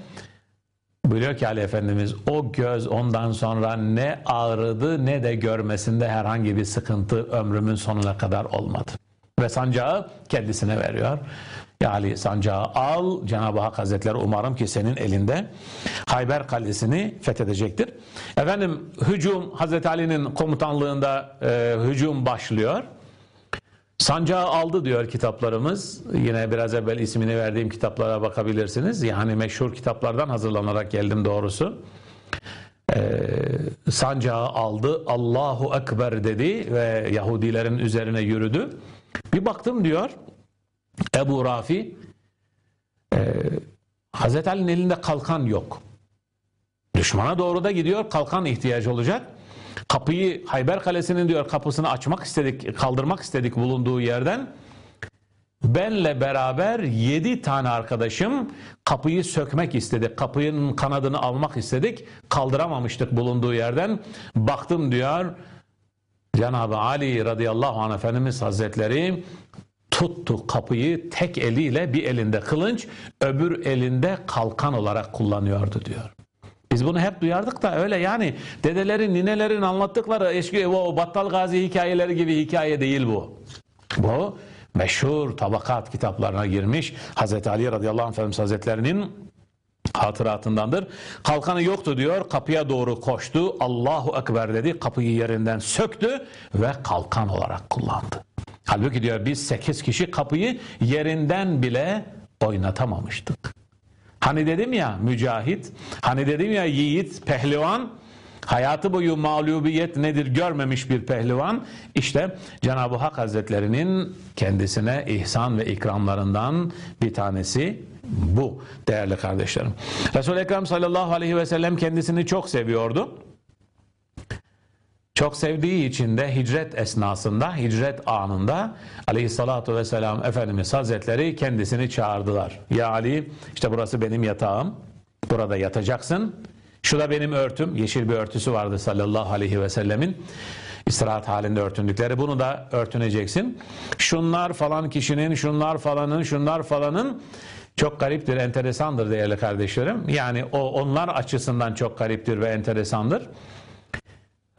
Buyuruyor ki Ali Efendimiz o göz ondan sonra ne ağrıdı ne de görmesinde herhangi bir sıkıntı ömrümün sonuna kadar olmadı. Ve sancağı kendisine veriyor. Ya Ali sancağı al Cenab-ı Hak Hazretleri umarım ki senin elinde Hayber Kalesi'ni fethedecektir. Efendim hücum Hazreti Ali'nin komutanlığında e, hücum başlıyor. Sancağı aldı diyor kitaplarımız. Yine biraz evvel ismini verdiğim kitaplara bakabilirsiniz. Yani meşhur kitaplardan hazırlanarak geldim doğrusu. Ee, sancağı aldı, Allahu Ekber dedi ve Yahudilerin üzerine yürüdü. Bir baktım diyor Ebu Rafi e, Hazreti Ali'nin elinde kalkan yok. Düşmana doğru da gidiyor, kalkan ihtiyacı olacak. Kapıyı Hayber Kalesi'nin diyor kapısını açmak istedik, kaldırmak istedik bulunduğu yerden. Benle beraber yedi tane arkadaşım kapıyı sökmek istedik. Kapının kanadını almak istedik. Kaldıramamıştık bulunduğu yerden. Baktım diyor Cenab-ı Ali radıyallahu anh Efendimiz Hazretleri tuttu kapıyı tek eliyle bir elinde kılınç öbür elinde kalkan olarak kullanıyordu diyor. Biz bunu hep duyardık da öyle yani dedelerin, ninelerin anlattıkları eski o Battal Gazi hikayeleri gibi hikaye değil bu. Bu meşhur tabakat kitaplarına girmiş Hazreti Ali radıyallahu anh Efendimiz Hazretlerinin hatıratındandır. Kalkanı yoktu diyor. Kapıya doğru koştu. Allahu Ekber dedi. Kapıyı yerinden söktü ve kalkan olarak kullandı. Halbuki diyor biz 8 kişi kapıyı yerinden bile oynatamamıştık. Hani dedim ya mücahit, hani dedim ya yiğit, pehlivan, hayatı boyu mağlubiyet nedir görmemiş bir pehlivan. İşte Cenab-ı Hak Hazretlerinin kendisine ihsan ve ikramlarından bir tanesi bu değerli kardeşlerim. Resul-i Ekrem sallallahu aleyhi ve sellem kendisini çok seviyordu. Çok sevdiği için de hicret esnasında, hicret anında aleyhissalatu vesselam Efendimiz Hazretleri kendisini çağırdılar. Ya Ali işte burası benim yatağım, burada yatacaksın. Şu da benim örtüm, yeşil bir örtüsü vardı sallallahu aleyhi ve sellemin. istirahat halinde örtündükleri bunu da örtüneceksin. Şunlar falan kişinin, şunlar falanın, şunlar falanın çok gariptir, enteresandır değerli kardeşlerim. Yani o onlar açısından çok gariptir ve enteresandır.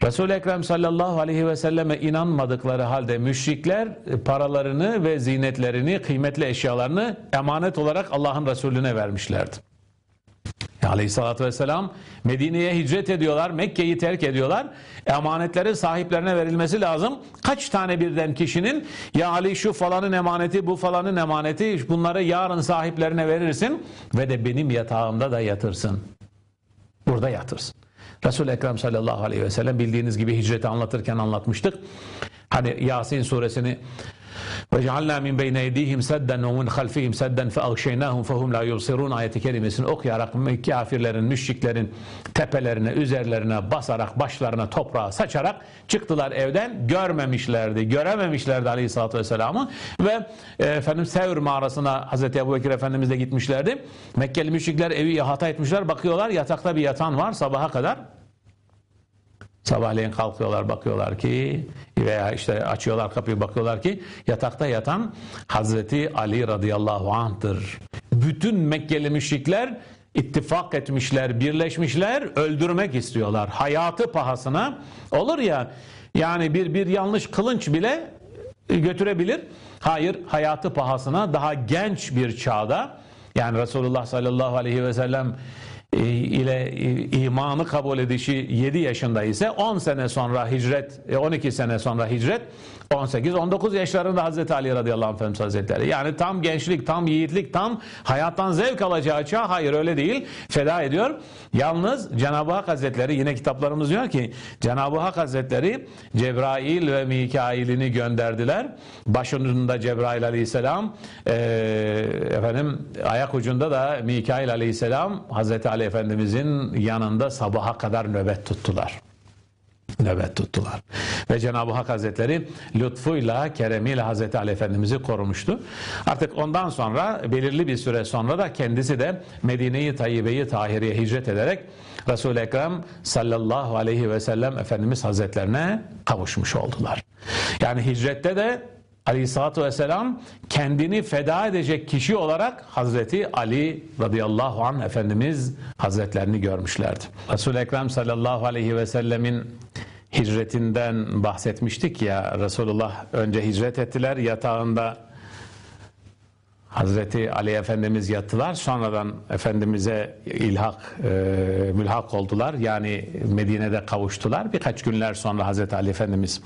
Resul-i Ekrem sallallahu aleyhi ve selleme inanmadıkları halde müşrikler paralarını ve zinetlerini, kıymetli eşyalarını emanet olarak Allah'ın Resulüne vermişlerdi. Aleyhissalatü vesselam Medine'ye hicret ediyorlar, Mekke'yi terk ediyorlar. Emanetlerin sahiplerine verilmesi lazım. Kaç tane birden kişinin ya Ali şu falanın emaneti, bu falanın emaneti bunları yarın sahiplerine verirsin ve de benim yatağımda da yatırsın. Burada yatırsın. Resul-i Ekrem sallallahu aleyhi ve sellem bildiğiniz gibi hicreti anlatırken anlatmıştık. Hani Yasin suresini وَجَعَلْنَا مِنْ بَيْنَ اَيْدِيهِمْ سَدًّا وَمِنْ خَلْفِهِمْ سَدًّا فَاَغْشَيْنَاهُمْ فَهُمْ لَا يُبْصِرُونَ ayeti kerimesini okuyarak kafirlerin, müşriklerin tepelerine, üzerlerine basarak, başlarına toprağı saçarak çıktılar evden. Görmemişlerdi, görememişlerdi aleyhissalatü vesselam'ı ve e, efendim Sevr mağarasına Hazreti Ebu Bekir Efendimiz de gitmişlerdi. Mekkeli müşrikler evi ihata etmişler. Bakıyorlar yatakta bir yatan var sabaha kadar. Sabahleyin kalkıyorlar bakıyorlar ki veya işte açıyorlar kapıyı bakıyorlar ki yatakta yatan Hazreti Ali radıyallahu anh'tır. Bütün Mekkeli müşrikler ittifak etmişler, birleşmişler, öldürmek istiyorlar. Hayatı pahasına olur ya yani bir bir yanlış kılınç bile götürebilir. Hayır hayatı pahasına daha genç bir çağda yani Resulullah sallallahu aleyhi ve sellem ile e, imanı kabul edişi 7 yaşında ise 10 sene sonra hicret 12 e, sene sonra hicret 18-19 yaşlarında Hazreti Ali radıyallahu anh Efendimiz Hazretleri. Yani tam gençlik, tam yiğitlik, tam hayattan zevk alacağı çağ. Hayır öyle değil. Feda ediyor. Yalnız Cenab-ı Hak Hazretleri yine kitaplarımız diyor ki Cenab-ı Hak Hazretleri Cebrail ve Mikail'ini gönderdiler. Başında Cebrail aleyhisselam e, efendim ayak ucunda da Mikail aleyhisselam Hazreti Ali Efendimizin yanında sabaha kadar nöbet tuttular nöbet tuttular. Ve Cenab-ı Hak Hazretleri lütfuyla, keremiyle Hazreti Ali Efendimiz'i korumuştu. Artık ondan sonra belirli bir süre sonra da kendisi de Medine-i Tayyibe-i Tahiriye hicret ederek Resul-i Ekrem sallallahu aleyhi ve sellem Efendimiz Hazretlerine kavuşmuş oldular. Yani hicrette de Aleyhissalatü vesselam kendini feda edecek kişi olarak Hazreti Ali radıyallahu anh Efendimiz Hazretlerini görmüşlerdi. Resul-i Ekrem sallallahu aleyhi ve sellemin hicretinden bahsetmiştik ya Resulullah önce hicret ettiler yatağında Hazreti Ali Efendimiz yattılar sonradan Efendimiz'e ilhak e, mülhak oldular yani Medine'de kavuştular birkaç günler sonra Hazreti Ali Efendimiz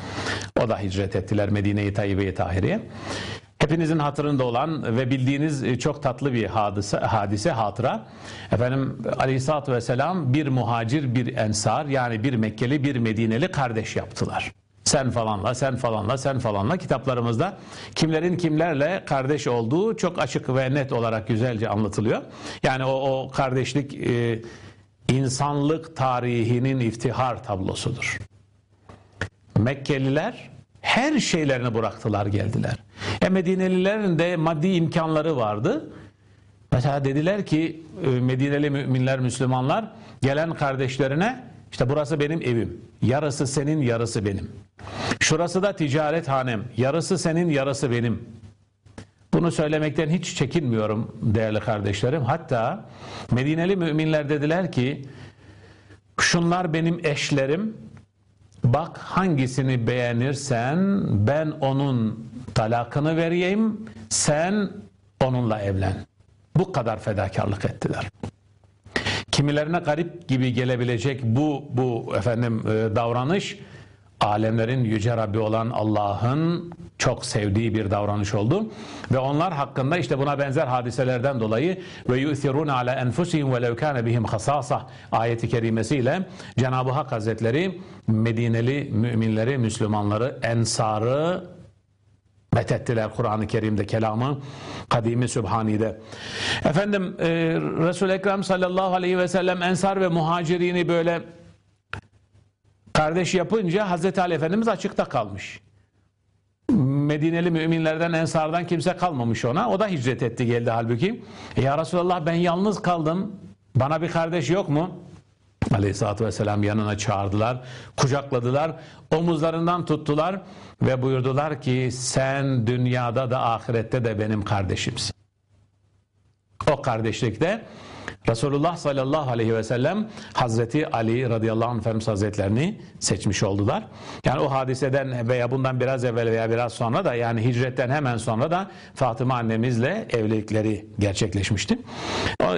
o da hicret ettiler Medine-i Tayyibe-i Tahire'ye Hepinizin hatırında olan ve bildiğiniz çok tatlı bir hadise, hadise hatıra. Efendim Aleyhisselatü Vesselam bir muhacir, bir ensar yani bir Mekkeli, bir Medineli kardeş yaptılar. Sen falanla, sen falanla, sen falanla kitaplarımızda kimlerin kimlerle kardeş olduğu çok açık ve net olarak güzelce anlatılıyor. Yani o, o kardeşlik e, insanlık tarihinin iftihar tablosudur. Mekkeliler her şeylerini bıraktılar geldiler. E Medinelilerin de maddi imkanları vardı. Mesela dediler ki e, Medineli müminler, Müslümanlar gelen kardeşlerine işte burası benim evim. Yarısı senin, yarısı benim. Şurası da ticaret hanem. Yarısı senin, yarısı benim. Bunu söylemekten hiç çekinmiyorum değerli kardeşlerim. Hatta Medineli müminler dediler ki şunlar benim eşlerim, Bak hangisini beğenirsen ben onun talakını vereyim, sen onunla evlen. Bu kadar fedakarlık ettiler. Kimilerine garip gibi gelebilecek bu bu efendim e, davranış alemlerin yüce Rabbi olan Allah'ın çok sevdiği bir davranış oldu. Ve onlar hakkında işte buna benzer hadiselerden dolayı ve yu'thirun ala enfusihim ve lev kana bihim hasasa ayeti kerimesiyle Cenab-ı Hak Hazretleri Medineli müminleri, Müslümanları, ensarı methettiler Kur'an-ı Kerim'de kelamı kadimi sübhanide. Efendim e, Resul-i Ekrem sallallahu aleyhi ve sellem ensar ve muhacirini böyle kardeş yapınca Hazreti Ali Efendimiz açıkta kalmış. Medineli müminlerden, ensardan kimse kalmamış ona. O da hicret etti geldi halbuki. E ya Resulallah ben yalnız kaldım. Bana bir kardeş yok mu? Aleyhisselatü Vesselam yanına çağırdılar, kucakladılar, omuzlarından tuttular ve buyurdular ki sen dünyada da ahirette de benim kardeşimsin. O kardeşlikte Resulullah sallallahu aleyhi ve sellem Hazreti Ali radıyallahu anh Efendimiz Hazretlerini seçmiş oldular. Yani o hadiseden veya bundan biraz evvel veya biraz sonra da yani hicretten hemen sonra da Fatıma annemizle evlilikleri gerçekleşmişti.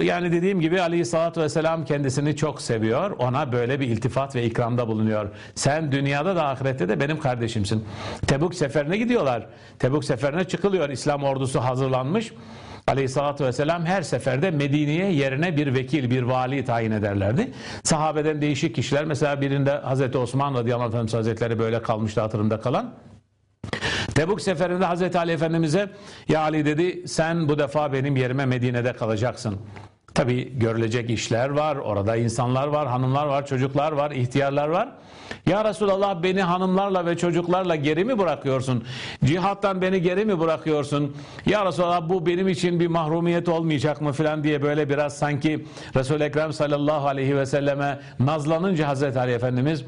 Yani dediğim gibi aleyhissalatü vesselam kendisini çok seviyor. Ona böyle bir iltifat ve ikramda bulunuyor. Sen dünyada da ahirette de benim kardeşimsin. Tebuk seferine gidiyorlar. Tebuk seferine çıkılıyor. İslam ordusu hazırlanmış. Aleyhissalatü vesselam her seferde Medine'ye yerine bir vekil, bir vali tayin ederlerdi. Sahabeden değişik kişiler mesela birinde Hazreti Osman radıyallahu anh hazretleri böyle kalmıştı hatırımda kalan. Tebuk seferinde Hazreti Ali Efendimiz'e ya Ali dedi sen bu defa benim yerime Medine'de kalacaksın. Tabi görülecek işler var, orada insanlar var, hanımlar var, çocuklar var, ihtiyarlar var. Ya Resulallah beni hanımlarla ve çocuklarla geri mi bırakıyorsun? Cihattan beni geri mi bırakıyorsun? Ya Resulallah bu benim için bir mahrumiyet olmayacak mı filan diye böyle biraz sanki Resul-i Ekrem sallallahu aleyhi ve selleme nazlanınca Hazreti Ali Efendimiz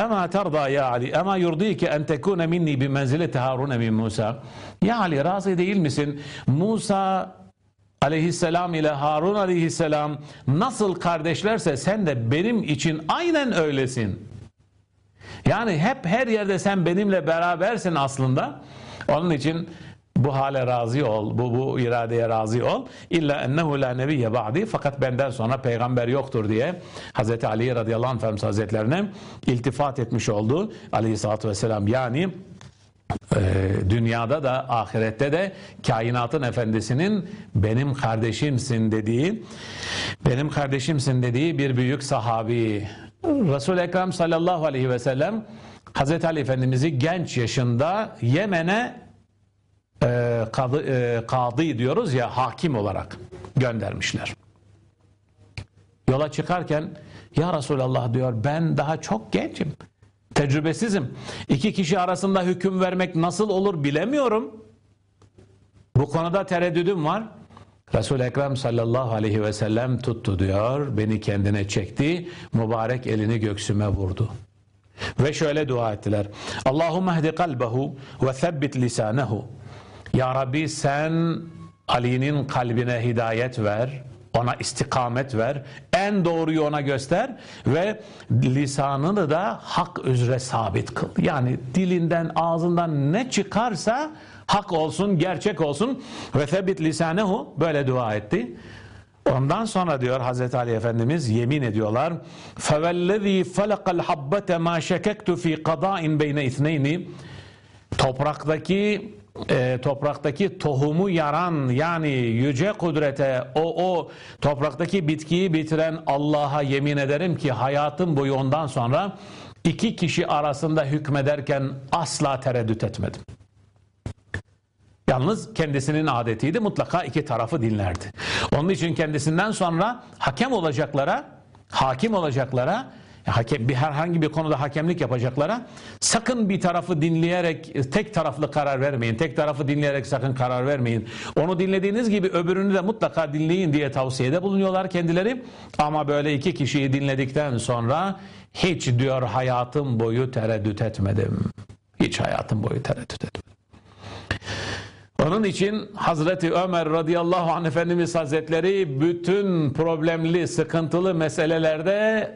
Ema terda ya Ali ema yurdike en tekune minni bi menzileti Harun min Musa Ya Ali razı değil misin? Musa aleyhisselam ile Harun aleyhisselam nasıl kardeşlerse sen de benim için aynen öylesin. Yani hep her yerde sen benimle berabersin aslında. Onun için bu hale razı ol, bu, bu iradeye razı ol. İlla ennehu la nebiyye ba'di fakat benden sonra peygamber yoktur diye Hz. Ali radıyallahu anh Efendimiz Hazretlerine iltifat etmiş oldu aleyhissalatü vesselam. Yani e, dünyada da ahirette de kainatın efendisinin benim kardeşimsin dediği benim kardeşimsin dediği bir büyük sahabi Resul-i Ekrem sallallahu aleyhi ve sellem Hazreti Ali Efendimiz'i genç yaşında Yemen'e e, kadı, e, kadı diyoruz ya hakim olarak göndermişler. Yola çıkarken ya Resulallah diyor ben daha çok gençim. Tecrübesizim. İki kişi arasında hüküm vermek nasıl olur bilemiyorum. Bu konuda tereddüdüm var. Resul-i Ekrem sallallahu aleyhi ve sellem tuttu diyor. Beni kendine çekti. Mübarek elini göksüme vurdu. Ve şöyle dua ettiler. Allahümme ehdi kalbehu ve thebbit lisanehu. Ya Rabbi sen Ali'nin kalbine hidayet ver. Ona istikamet ver. en doğruyu ona göster ve lisanını da hak üzere sabit kıl. Yani dilinden ağzından ne çıkarsa Hak olsun, gerçek olsun. Ve febit lisanehu böyle dua etti. Ondan sonra diyor Hazreti Ali Efendimiz yemin ediyorlar. Fevellezî felakal habbete mâ şekektu fî kadâin beyne ithneyni. Topraktaki e, topraktaki tohumu yaran yani yüce kudrete o o topraktaki bitkiyi bitiren Allah'a yemin ederim ki hayatım boyu ondan sonra iki kişi arasında hükmederken asla tereddüt etmedim. Yalnız kendisinin adetiydi mutlaka iki tarafı dinlerdi. Onun için kendisinden sonra hakem olacaklara, hakim olacaklara, hakem bir herhangi bir konuda hakemlik yapacaklara sakın bir tarafı dinleyerek tek taraflı karar vermeyin. Tek tarafı dinleyerek sakın karar vermeyin. Onu dinlediğiniz gibi öbürünü de mutlaka dinleyin diye tavsiyede bulunuyorlar kendileri. Ama böyle iki kişiyi dinledikten sonra hiç diyor hayatım boyu tereddüt etmedim. Hiç hayatım boyu tereddüt etmedim. Onun için Hazreti Ömer radıyallahu anh Efendimiz Hazretleri bütün problemli, sıkıntılı meselelerde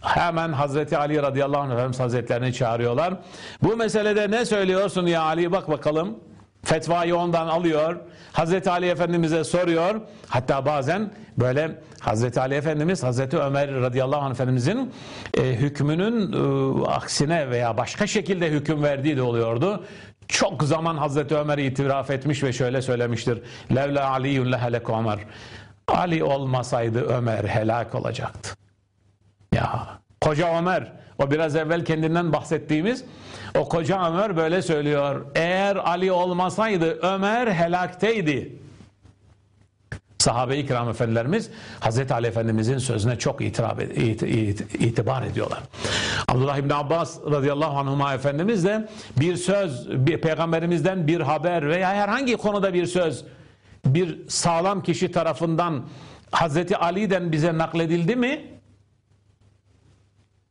hemen Hazreti Ali radıyallahu anh Efendimiz Hazretlerini çağırıyorlar. Bu meselede ne söylüyorsun ya Ali bak bakalım. Fetvayı ondan alıyor. Hazreti Ali Efendimiz'e soruyor. Hatta bazen böyle Hazreti Ali Efendimiz Hazreti Ömer radıyallahu anh Efendimiz'in e, hükmünün e, aksine veya başka şekilde hüküm verdiği de oluyordu. Çok zaman Hazreti Ömer itiraf etmiş ve şöyle söylemiştir. Levla aliyun lehelek Ömer. Ali olmasaydı Ömer helak olacaktı. Ya koca Ömer o biraz evvel kendinden bahsettiğimiz o koca Ömer böyle söylüyor. Eğer Ali olmasaydı Ömer helakteydi. Sahabe-i kiram efendilerimiz Hazreti Ali Efendimizin sözüne çok itiraf, it, it, itibar ediyorlar. Abdullah İbni Abbas radıyallahu anhuma Efendimiz de bir söz, bir peygamberimizden bir haber veya herhangi konuda bir söz bir sağlam kişi tarafından Hazreti Ali'den bize nakledildi mi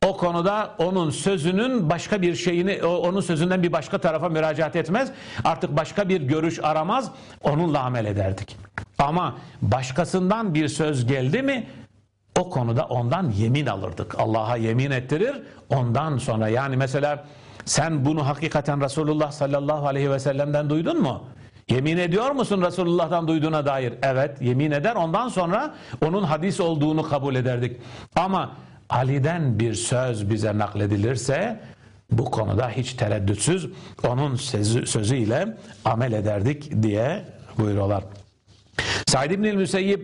o konuda onun sözünün başka bir şeyini onun sözünden bir başka tarafa müracaat etmez. Artık başka bir görüş aramaz. Onunla amel ederdik. Ama başkasından bir söz geldi mi o konuda ondan yemin alırdık. Allah'a yemin ettirir. Ondan sonra yani mesela sen bunu hakikaten Resulullah sallallahu aleyhi ve sellem'den duydun mu? Yemin ediyor musun Resulullah'tan duyduğuna dair? Evet yemin eder. Ondan sonra onun hadis olduğunu kabul ederdik. Ama Ali'den bir söz bize nakledilirse bu konuda hiç tereddütsüz onun sözü, sözüyle amel ederdik diye buyuruyorlar. Said İbn-i Müseyyib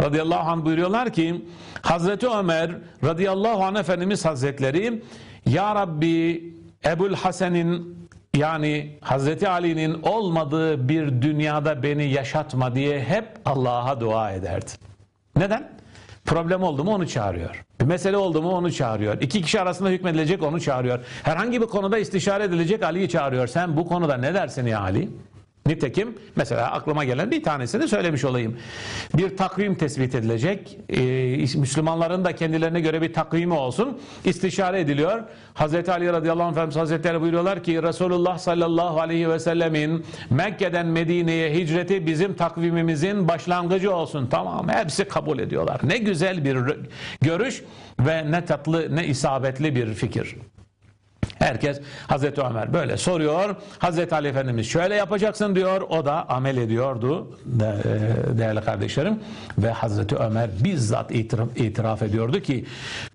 radıyallahu anh buyuruyorlar ki Hazreti Ömer radıyallahu anh Efendimiz Hazretleri Ya Rabbi Ebul Hasen'in yani Hazreti Ali'nin olmadığı bir dünyada beni yaşatma diye hep Allah'a dua ederdi. Neden? Problem oldu mu onu çağırıyor. Bir mesele oldu mu onu çağırıyor. İki kişi arasında hükmedilecek onu çağırıyor. Herhangi bir konuda istişare edilecek Ali'yi çağırıyor. Sen bu konuda ne dersin ya Ali? Nitekim mesela aklıma gelen bir tanesini söylemiş olayım. Bir takvim tespit edilecek. Ee, Müslümanların da kendilerine göre bir takvimi olsun. İstişare ediliyor. Hazreti Ali radıyallahu anh Efendimiz Hazretleri buyuruyorlar ki Resulullah sallallahu aleyhi ve sellemin Mekke'den Medine'ye hicreti bizim takvimimizin başlangıcı olsun. Tamam hepsi kabul ediyorlar. Ne güzel bir görüş ve ne tatlı ne isabetli bir fikir. Herkes Hazreti Ömer böyle soruyor. Hazreti Ali Efendimiz şöyle yapacaksın diyor. O da amel ediyordu e, değerli kardeşlerim. Ve Hazreti Ömer bizzat itiraf, itiraf ediyordu ki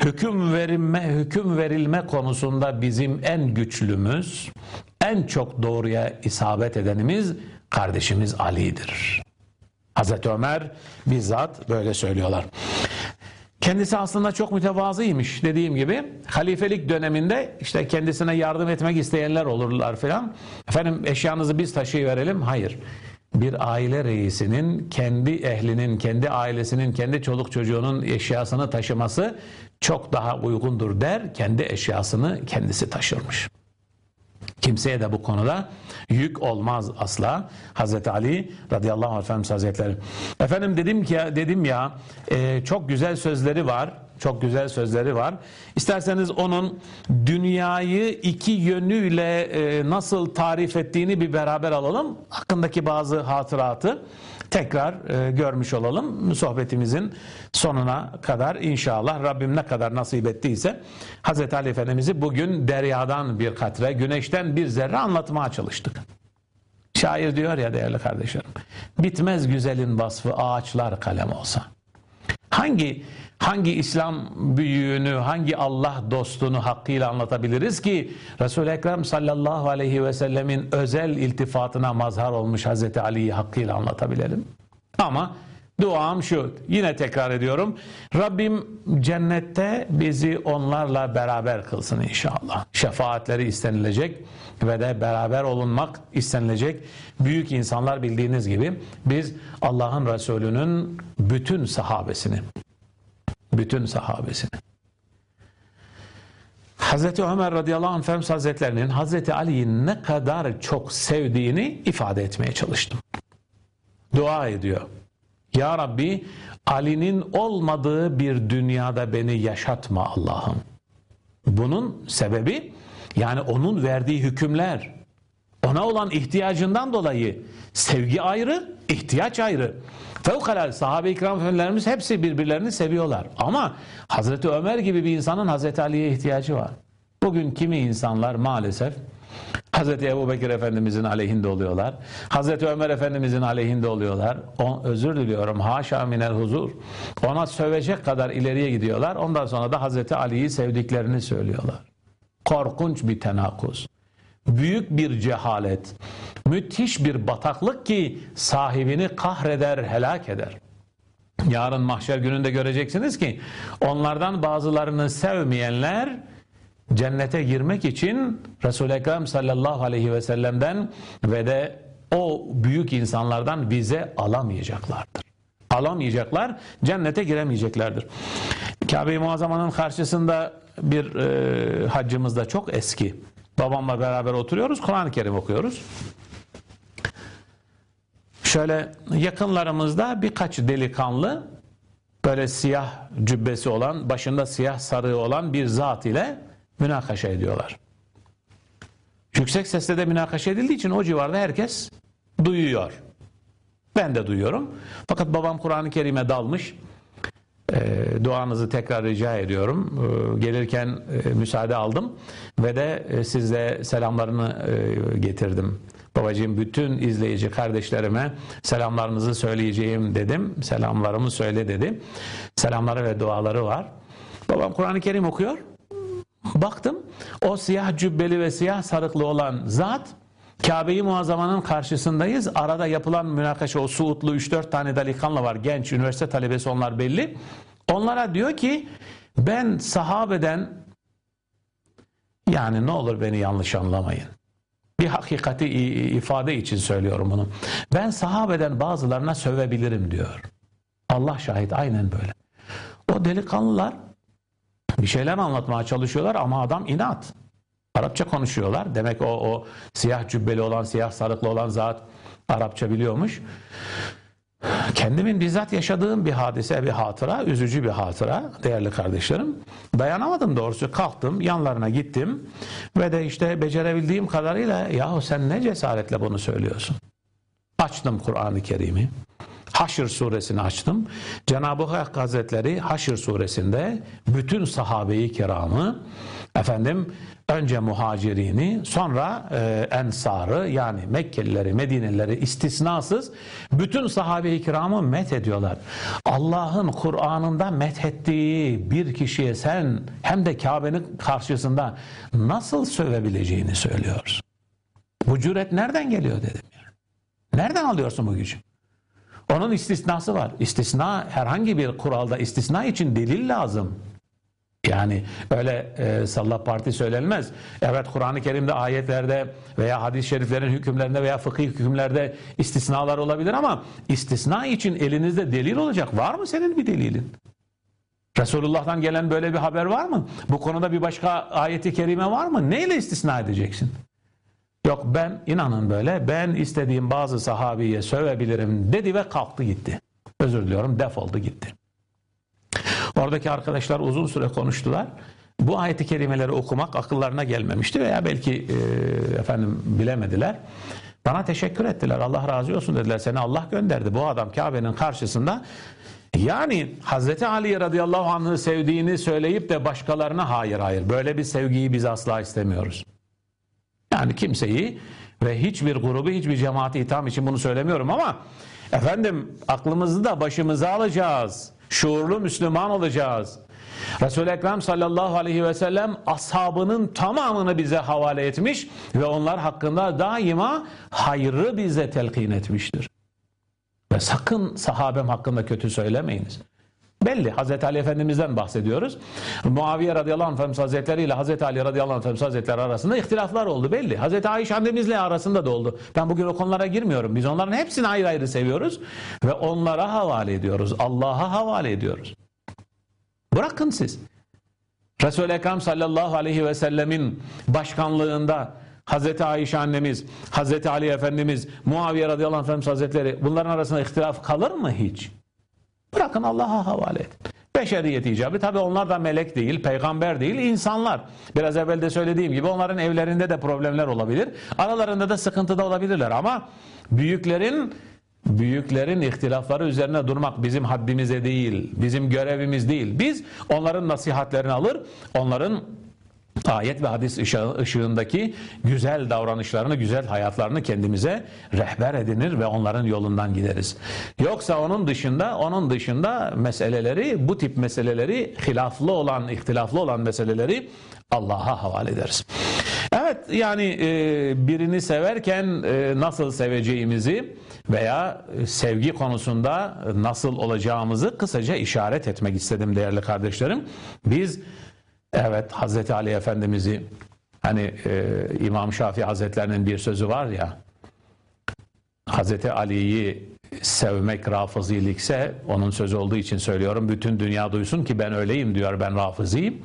hüküm verilme, hüküm verilme konusunda bizim en güçlümüz, en çok doğruya isabet edenimiz kardeşimiz Ali'dir. Hazreti Ömer bizzat böyle söylüyorlar. Kendisi aslında çok mütevazıymış dediğim gibi. Halifelik döneminde işte kendisine yardım etmek isteyenler olurlar filan. Efendim eşyanızı biz taşıyıverelim. Hayır. Bir aile reisinin kendi ehlinin, kendi ailesinin, kendi çoluk çocuğunun eşyasını taşıması çok daha uygundur der. Kendi eşyasını kendisi taşırmış. Kimseye de bu konuda yük olmaz asla. Hazreti Ali radıyallahu anh Efendimiz Hazretleri. Efendim dedim ki dedim ya e, çok güzel sözleri var. Çok güzel sözleri var. İsterseniz onun dünyayı iki yönüyle e, nasıl tarif ettiğini bir beraber alalım. Hakkındaki bazı hatıratı tekrar e, görmüş olalım sohbetimizin sonuna kadar inşallah Rabbim ne kadar nasip ettiyse Hz. Ali Efendimiz'i bugün deryadan bir katre, güneşten bir zerre anlatmaya çalıştık. Şair diyor ya değerli kardeşlerim, bitmez güzelin vasfı ağaçlar kalem olsa. Hangi hangi İslam büyüğünü, hangi Allah dostunu hakkıyla anlatabiliriz ki Resul-i Ekrem sallallahu aleyhi ve sellemin özel iltifatına mazhar olmuş Hazreti Ali'yi hakkıyla anlatabilelim. Ama duam şu, yine tekrar ediyorum. Rabbim cennette bizi onlarla beraber kılsın inşallah. Şefaatleri istenilecek ve de beraber olunmak istenilecek büyük insanlar bildiğiniz gibi biz Allah'ın Resulü'nün bütün sahabesini bütün sahabesini Hazreti Ömer radıyallahu anh Efendimiz Hazretlerinin Hazreti Ali'yi ne kadar çok sevdiğini ifade etmeye çalıştım. Dua ediyor. Ya Rabbi Ali'nin olmadığı bir dünyada beni yaşatma Allah'ım. Bunun sebebi yani onun verdiği hükümler, ona olan ihtiyacından dolayı sevgi ayrı, ihtiyaç ayrı. Fevkalade sahabe-i ikram efendilerimiz hepsi birbirlerini seviyorlar. Ama Hazreti Ömer gibi bir insanın Hazreti Ali'ye ihtiyacı var. Bugün kimi insanlar maalesef Hazreti Ebu Bekir Efendimizin aleyhinde oluyorlar. Hazreti Ömer Efendimizin aleyhinde oluyorlar. O, özür diliyorum. Haşa minel huzur. Ona sövecek kadar ileriye gidiyorlar. Ondan sonra da Hazreti Ali'yi sevdiklerini söylüyorlar. Korkunç bir tenakuz. Büyük bir cehalet. Müthiş bir bataklık ki sahibini kahreder, helak eder. Yarın mahşer gününde göreceksiniz ki onlardan bazılarını sevmeyenler cennete girmek için Resul-i Ekrem sallallahu aleyhi ve sellem'den ve de o büyük insanlardan vize alamayacaklardır. Alamayacaklar, cennete giremeyeceklerdir. Kabe-i Muazzama'nın karşısında bir e, haccımız da çok eski. Babamla beraber oturuyoruz, Kur'an-ı Kerim okuyoruz. Şöyle yakınlarımızda birkaç delikanlı böyle siyah cübbesi olan, başında siyah sarığı olan bir zat ile münakaşa ediyorlar. Yüksek sesle de münakaşa edildiği için o civarda herkes duyuyor. Ben de duyuyorum. Fakat babam Kur'an-ı Kerim'e dalmış. E, duanızı tekrar rica ediyorum. E, gelirken e, müsaade aldım ve de e, size selamlarını e, getirdim. Babacığım bütün izleyici kardeşlerime selamlarınızı söyleyeceğim dedim. Selamlarımı söyle dedi. Selamları ve duaları var. Babam Kur'an-ı Kerim okuyor. Baktım o siyah cübbeli ve siyah sarıklı olan zat Kabe-i Muazzama'nın karşısındayız. Arada yapılan münakaşa o Suudlu 3-4 tane delikanlı var. Genç üniversite talebesi onlar belli. Onlara diyor ki ben sahabeden yani ne olur beni yanlış anlamayın. Bir hakikati ifade için söylüyorum bunu. Ben sahabeden bazılarına sövebilirim diyor. Allah şahit aynen böyle. O delikanlılar bir şeyler anlatmaya çalışıyorlar ama adam inat. Arapça konuşuyorlar. Demek o, o siyah cübbeli olan, siyah sarıklı olan zat Arapça biliyormuş. Kendimin bizzat yaşadığım bir hadise, bir hatıra, üzücü bir hatıra değerli kardeşlerim. Dayanamadım doğrusu kalktım, yanlarına gittim ve de işte becerebildiğim kadarıyla yahu sen ne cesaretle bunu söylüyorsun? Açtım Kur'an-ı Kerim'i. Haşr suresini açtım. Cenab-ı Hak Hazretleri Haşr suresinde bütün sahabeyi kiramı efendim önce muhacirini sonra e, ensarı yani Mekkelileri Medinelileri istisnasız bütün sahabe-i kiramı met ediyorlar. Allah'ın Kur'an'ında met ettiği bir kişiye sen hem de Kabe'nin karşısında nasıl sövebileceğini söylüyoruz. Bu cüret nereden geliyor dedim. Yani. Nereden alıyorsun bu gücü? Onun istisnası var. İstisna herhangi bir kuralda istisna için delil lazım. Yani öyle e, sallah parti söylenmez. Evet Kur'an-ı Kerim'de ayetlerde veya hadis-i şeriflerin hükümlerinde veya fıkıh hükümlerde istisnalar olabilir ama istisna için elinizde delil olacak. Var mı senin bir delilin? Resulullah'tan gelen böyle bir haber var mı? Bu konuda bir başka ayeti kerime var mı? Neyle istisna edeceksin? Yok ben inanın böyle ben istediğim bazı sahabiye sövebilirim dedi ve kalktı gitti. Özür diliyorum defoldu gitti. Oradaki arkadaşlar uzun süre konuştular. Bu ayeti kerimeleri okumak akıllarına gelmemişti veya belki e, efendim bilemediler. Bana teşekkür ettiler. Allah razı olsun dediler. Seni Allah gönderdi. Bu adam Kabe'nin karşısında yani Hazreti Ali radıyallahu anh'ı sevdiğini söyleyip de başkalarına hayır hayır. Böyle bir sevgiyi biz asla istemiyoruz. Yani kimseyi ve hiçbir grubu, hiçbir cemaati itham için bunu söylemiyorum ama efendim aklımızı da başımıza alacağız. Şuurlu Müslüman olacağız. Resul-i Ekrem sallallahu aleyhi ve sellem ashabının tamamını bize havale etmiş ve onlar hakkında daima hayrı bize telkin etmiştir. Ve sakın sahabem hakkında kötü söylemeyiniz. Belli Hazreti Ali Efendimiz'den bahsediyoruz. Muaviye radıyallahu anh Hazretleri ile Hazreti Ali radıyallahu anh Hazretleri arasında ihtilaflar oldu belli. Hazreti Ayşe annemizle arasında da oldu. Ben bugün o konulara girmiyorum. Biz onların hepsini ayrı ayrı seviyoruz ve onlara havale ediyoruz. Allah'a havale ediyoruz. Bırakın siz. Resul-i Ekrem sallallahu aleyhi ve sellemin başkanlığında Hazreti Ayşe annemiz, Hazreti Ali Efendimiz, Muaviye radıyallahu anh Hazretleri bunların arasında ihtilaf kalır mı hiç? Bırakın Allah'a havale edin. Beşeriyet icabı tabi onlar da melek değil, peygamber değil, insanlar. Biraz evvel de söylediğim gibi onların evlerinde de problemler olabilir. Aralarında da sıkıntı da olabilirler ama büyüklerin büyüklerin ihtilafları üzerine durmak bizim haddimize değil, bizim görevimiz değil. Biz onların nasihatlerini alır, onların ayet ve hadis ışığındaki güzel davranışlarını, güzel hayatlarını kendimize rehber edinir ve onların yolundan gideriz. Yoksa onun dışında, onun dışında meseleleri, bu tip meseleleri, hilaflı olan, ihtilaflı olan meseleleri Allah'a havale ederiz. Evet yani e, birini severken e, nasıl seveceğimizi veya sevgi konusunda nasıl olacağımızı kısaca işaret etmek istedim değerli kardeşlerim. Biz Evet Hazreti Ali Efendimiz'i hani e, İmam Şafii Hazretlerinin bir sözü var ya Hazreti Ali'yi sevmek rafızilikse onun sözü olduğu için söylüyorum bütün dünya duysun ki ben öyleyim diyor ben rafıziyim.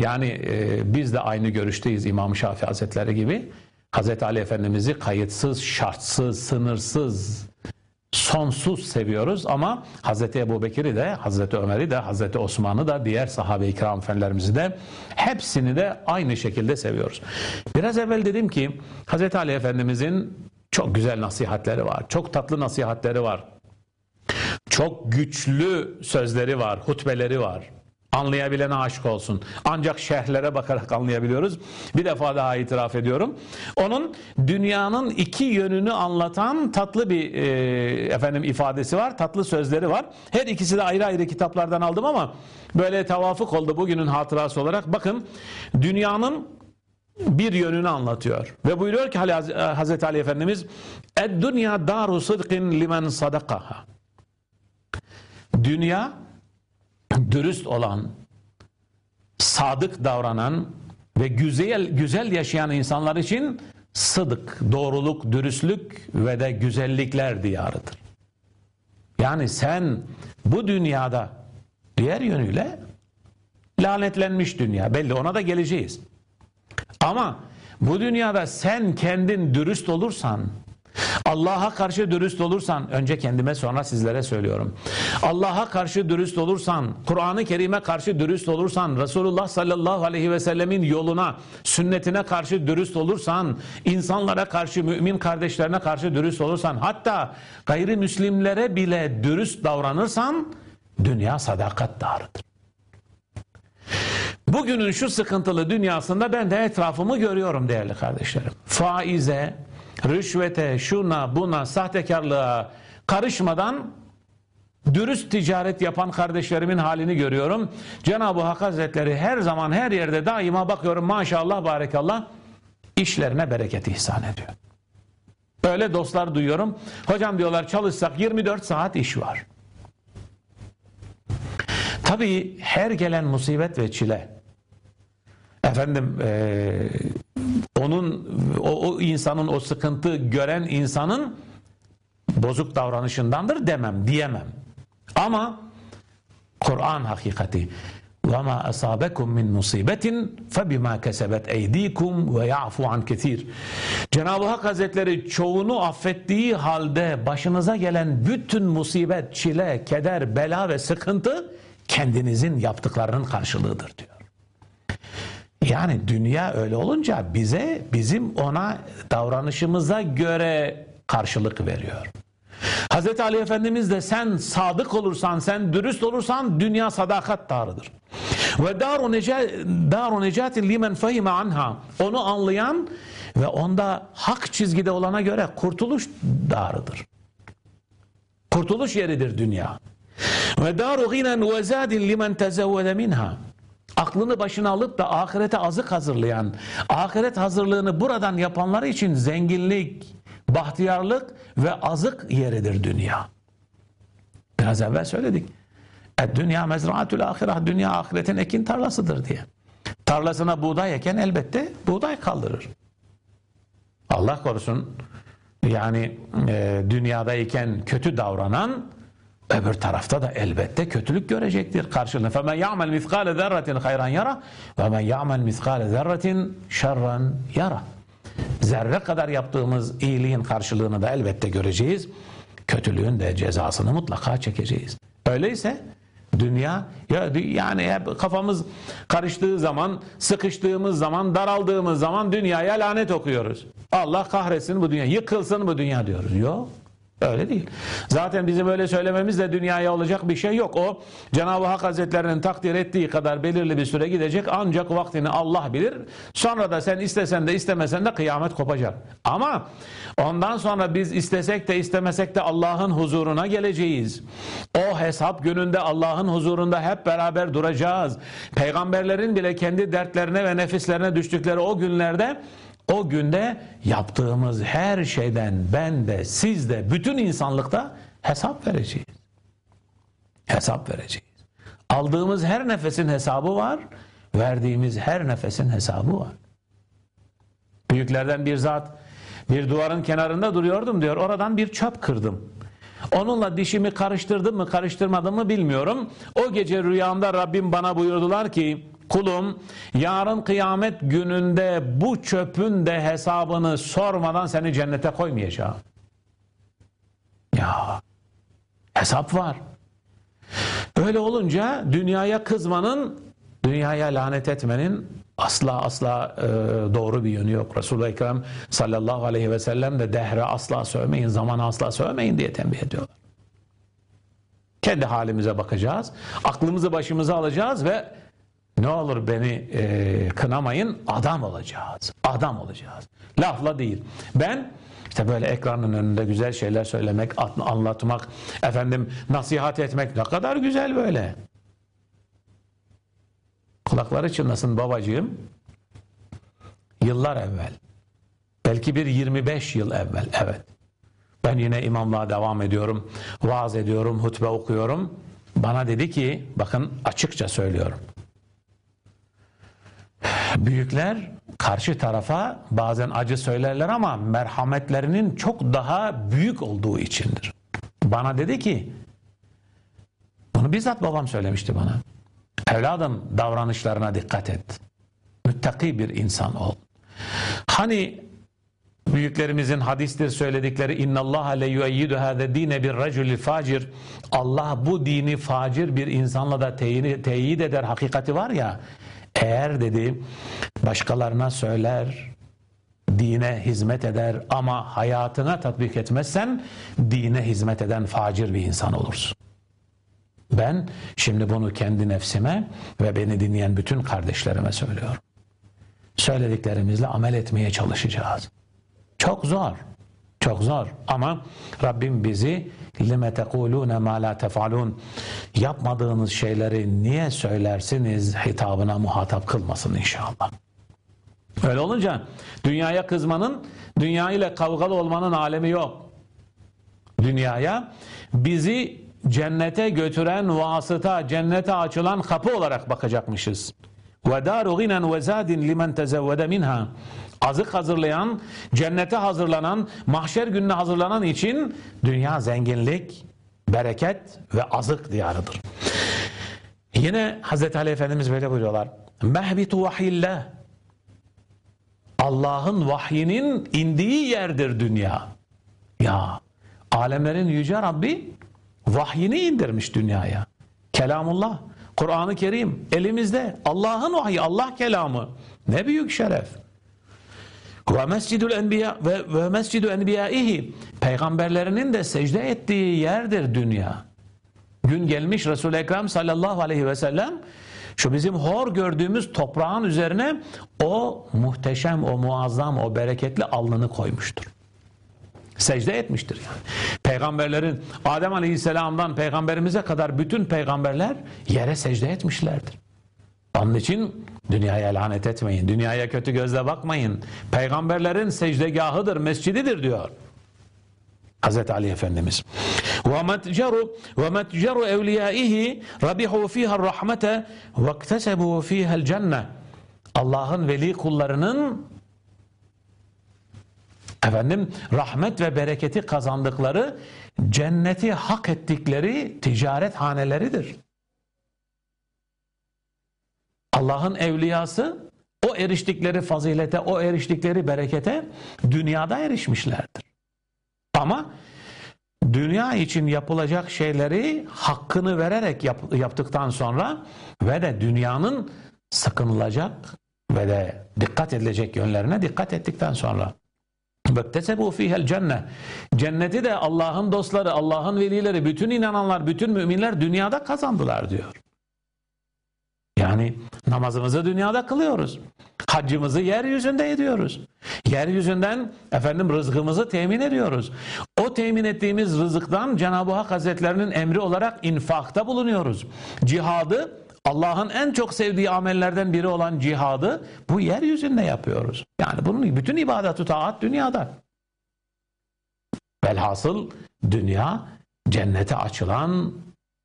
Yani e, biz de aynı görüşteyiz İmam Şafii Hazretleri gibi. Hazreti Ali Efendimiz'i kayıtsız, şartsız, sınırsız sonsuz seviyoruz ama Hazreti Ebu Bekir'i de, Hazreti Ömer'i de, Hazreti Osman'ı da, diğer sahabe-i kiram efendilerimizi de hepsini de aynı şekilde seviyoruz. Biraz evvel dedim ki Hazreti Ali Efendimizin çok güzel nasihatleri var, çok tatlı nasihatleri var. Çok güçlü sözleri var, hutbeleri var. Anlayabilene aşık olsun. Ancak şerhlere bakarak anlayabiliyoruz. Bir defa daha itiraf ediyorum. Onun dünyanın iki yönünü anlatan tatlı bir e, efendim ifadesi var. Tatlı sözleri var. Her ikisi de ayrı ayrı kitaplardan aldım ama böyle tevafuk oldu bugünün hatırası olarak. Bakın dünyanın bir yönünü anlatıyor. Ve buyuruyor ki Hazreti Ali Efendimiz Ed dünya daru sıdkın limen sadakaha. Dünya dürüst olan, sadık davranan ve güzel güzel yaşayan insanlar için sıdık, doğruluk, dürüstlük ve de güzellikler diyarıdır. Yani sen bu dünyada diğer yönüyle lanetlenmiş dünya belli ona da geleceğiz. Ama bu dünyada sen kendin dürüst olursan Allah'a karşı dürüst olursan, önce kendime sonra sizlere söylüyorum. Allah'a karşı dürüst olursan, Kur'an-ı Kerim'e karşı dürüst olursan, Resulullah sallallahu aleyhi ve sellemin yoluna, sünnetine karşı dürüst olursan, insanlara karşı, mümin kardeşlerine karşı dürüst olursan, hatta gayrimüslimlere bile dürüst davranırsan, dünya sadakat dağıdır. Bugünün şu sıkıntılı dünyasında ben de etrafımı görüyorum değerli kardeşlerim. Faize, rüşvete, şuna, buna, sahtekarlığa karışmadan dürüst ticaret yapan kardeşlerimin halini görüyorum. Cenab-ı Hak Hazretleri her zaman her yerde daima bakıyorum maşallah barekallah işlerine bereket ihsan ediyor. Öyle dostlar duyuyorum. Hocam diyorlar çalışsak 24 saat iş var. Tabii her gelen musibet ve çile efendim e, onun o, o insanın o sıkıntı gören insanın bozuk davranışındandır demem diyemem. Ama Kur'an hakikati وَمَا أَصَابَكُمْ مِنْ مُصِيبَةٍ فَبِمَا كَسَبَتْ اَيْد۪يكُمْ وَيَعْفُ عَنْ كَثِيرٍ Cenab-ı Hak Hazretleri çoğunu affettiği halde başınıza gelen bütün musibet, çile, keder, bela ve sıkıntı kendinizin yaptıklarının karşılığıdır diyor. Yani dünya öyle olunca bize bizim ona davranışımıza göre karşılık veriyor. Hazreti Ali Efendimiz de sen sadık olursan, sen dürüst olursan dünya sadakat dağıdır. Ve daru daru necatin limen fehime anha. Onu anlayan ve onda hak çizgide olana göre kurtuluş dağıdır. Kurtuluş yeridir dünya. Ve daru ginen ve zadin limen tezevvede minha. Aklını başına alıp da ahirete azık hazırlayan, ahiret hazırlığını buradan yapanlar için zenginlik, bahtiyarlık ve azık yeridir dünya. Biraz evvel söyledik. E, dünya mezraatül ahirah, dünya ahiretin ekin tarlasıdır diye. Tarlasına buğday eken elbette buğday kaldırır. Allah korusun yani e, dünyadayken kötü davranan öbür tarafta da elbette kötülük görecektir karşılığında. فَمَنْ يَعْمَلْ مِثْقَالَ ذَرَّةٍ خَيْرًا يَرَى وَمَنْ يَعْمَلْ مِثْقَالَ ذَرَّةٍ شَرًّا يَرَى Zerre kadar yaptığımız iyiliğin karşılığını da elbette göreceğiz. Kötülüğün de cezasını mutlaka çekeceğiz. Öyleyse dünya ya yani hep kafamız karıştığı zaman, sıkıştığımız zaman, daraldığımız zaman dünyaya lanet okuyoruz. Allah kahretsin bu dünya, yıkılsın bu dünya diyoruz. Yok. Öyle değil. Zaten bizim öyle söylememizle dünyaya olacak bir şey yok. O Cenab-ı Hak Hazretlerinin takdir ettiği kadar belirli bir süre gidecek ancak vaktini Allah bilir. Sonra da sen istesen de istemesen de kıyamet kopacak. Ama ondan sonra biz istesek de istemesek de Allah'ın huzuruna geleceğiz. O hesap gününde Allah'ın huzurunda hep beraber duracağız. Peygamberlerin bile kendi dertlerine ve nefislerine düştükleri o günlerde o günde yaptığımız her şeyden ben de siz de bütün insanlıkta hesap vereceğiz. Hesap vereceğiz. Aldığımız her nefesin hesabı var. Verdiğimiz her nefesin hesabı var. Büyüklerden bir zat bir duvarın kenarında duruyordum diyor. Oradan bir çöp kırdım. Onunla dişimi karıştırdım mı karıştırmadım mı bilmiyorum. O gece rüyamda Rabbim bana buyurdular ki kulum yarın kıyamet gününde bu çöpün de hesabını sormadan seni cennete koymayacağım. Ya hesap var. Öyle olunca dünyaya kızmanın, dünyaya lanet etmenin asla asla e, doğru bir yönü yok. Resulullah Ekrem sallallahu aleyhi ve sellem de dehre asla sövmeyin, zaman asla sövmeyin diye tembih ediyorlar. Kendi halimize bakacağız. Aklımızı başımıza alacağız ve ne olur beni e, kınamayın adam olacağız. Adam olacağız. Lafla değil. Ben işte böyle ekranın önünde güzel şeyler söylemek, anlatmak, efendim nasihat etmek ne kadar güzel böyle. Kulakları çınlasın babacığım. Yıllar evvel, belki bir 25 yıl evvel, evet. Ben yine imamlığa devam ediyorum, vaaz ediyorum, hutbe okuyorum. Bana dedi ki, bakın açıkça söylüyorum. Büyükler karşı tarafa bazen acı söylerler ama merhametlerinin çok daha büyük olduğu içindir. Bana dedi ki, bunu bizzat babam söylemişti bana. Evladım davranışlarına dikkat et. Müttaki bir insan ol. Hani büyüklerimizin hadistir söyledikleri innallaha le yueyyidu hâze dine bir facir Allah bu dini facir bir insanla da teyit eder hakikati var ya eğer dedi başkalarına söyler dine hizmet eder ama hayatına tatbik etmezsen dine hizmet eden facir bir insan olursun. Ben şimdi bunu kendi nefsime ve beni dinleyen bütün kardeşlerime söylüyorum. Söylediklerimizle amel etmeye çalışacağız. Çok zor. Çok zor ama Rabbim bizi lime tekulune ma la tefalun yapmadığınız şeyleri niye söylersiniz hitabına muhatap kılmasın inşallah. Öyle olunca dünyaya kızmanın, dünya ile kavgalı olmanın alemi yok. Dünyaya bizi cennete götüren vasıta, cennete açılan kapı olarak bakacakmışız. Ginen ve zadin limen tezevvede minha. Azık hazırlayan, cennete hazırlanan, mahşer gününe hazırlanan için dünya zenginlik, bereket ve azık diyarıdır. Yine Hz. Ali Efendimiz böyle buyuruyorlar. Mehbitu vahiyillah. Allah'ın vahyinin indiği yerdir dünya. Ya alemlerin yüce Rabbi vahyini indirmiş dünyaya. Kelamullah. Kur'an-ı Kerim elimizde. Allah'ın vahyi, Allah kelamı. Ne büyük şeref. Ve mescidül enbiya ve, ve mescidü enbiyaihi peygamberlerinin de secde ettiği yerdir dünya. Gün gelmiş Resul-i Ekrem sallallahu aleyhi ve sellem şu bizim hor gördüğümüz toprağın üzerine o muhteşem, o muazzam, o bereketli alnını koymuştur. Secde etmiştir yani. Peygamberlerin Adem Aleyhisselam'dan peygamberimize kadar bütün peygamberler yere secde etmişlerdir. Onun için dünyaya lanet etmeyin. Dünyaya kötü gözle bakmayın. Peygamberlerin secdegahıdır, mescididir diyor. Hazreti Ali Efendimiz. Metceru evliyaihi rabihu fiha rahmete ve iktesebu fiha cennet. Allah'ın veli kullarının efendim rahmet ve bereketi kazandıkları cenneti hak ettikleri ticaret haneleridir. Allah'ın evliyası o eriştikleri fazilete, o eriştikleri berekete dünyada erişmişlerdir. Ama dünya için yapılacak şeyleri hakkını vererek yap, yaptıktan sonra ve de dünyanın sakınılacak ve de dikkat edilecek yönlerine dikkat ettikten sonra Bektesebu fihel cennet. Cenneti de Allah'ın dostları, Allah'ın velileri, bütün inananlar, bütün müminler dünyada kazandılar diyor. Yani namazımızı dünyada kılıyoruz. Haccımızı yeryüzünde ediyoruz. Yeryüzünden efendim rızkımızı temin ediyoruz. O temin ettiğimiz rızıktan Cenab-ı Hak Hazretlerinin emri olarak infakta bulunuyoruz. Cihadı Allah'ın en çok sevdiği amellerden biri olan cihadı bu yeryüzünde yapıyoruz. Yani bunun bütün ibadet taat dünyada. Velhasıl dünya cennete açılan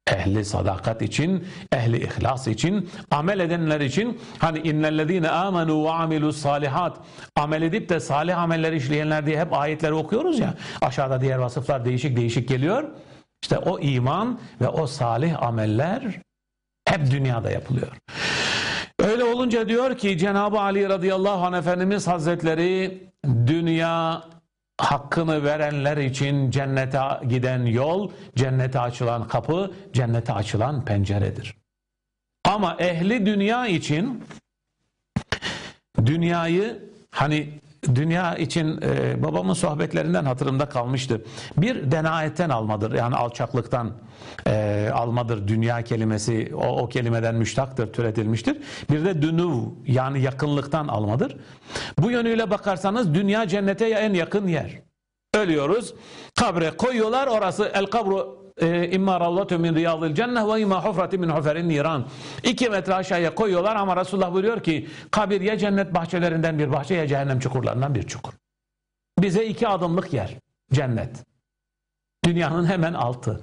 ehli sadakat için, ehli ihlas için, amel edenler için hani innellezine amenu ve amilus salihat amel edip de salih ameller işleyenler diye hep ayetleri okuyoruz ya. Aşağıda diğer vasıflar değişik değişik geliyor. İşte o iman ve o salih ameller hep dünyada yapılıyor. Öyle olunca diyor ki Cenab-ı Ali radıyallahu anh Efendimiz Hazretleri dünya hakkını verenler için cennete giden yol, cennete açılan kapı, cennete açılan penceredir. Ama ehli dünya için dünyayı hani dünya için e, babamın sohbetlerinden hatırımda kalmıştı. Bir denayetten almadır yani alçaklıktan e, almadır dünya kelimesi o, o kelimeden müştaktır türetilmiştir. Bir de dünüv yani yakınlıktan almadır. Bu yönüyle bakarsanız dünya cennete en yakın yer. Ölüyoruz kabre koyuyorlar orası el kabru imma ravlatu min riyadil cennet ve imma hufrati min huferin. İki metre aşağıya koyuyorlar ama Resulullah buyuruyor ki kabir ya cennet bahçelerinden bir bahçe ya cehennem çukurlarından bir çukur. Bize iki adımlık yer cennet. Dünyanın hemen altı.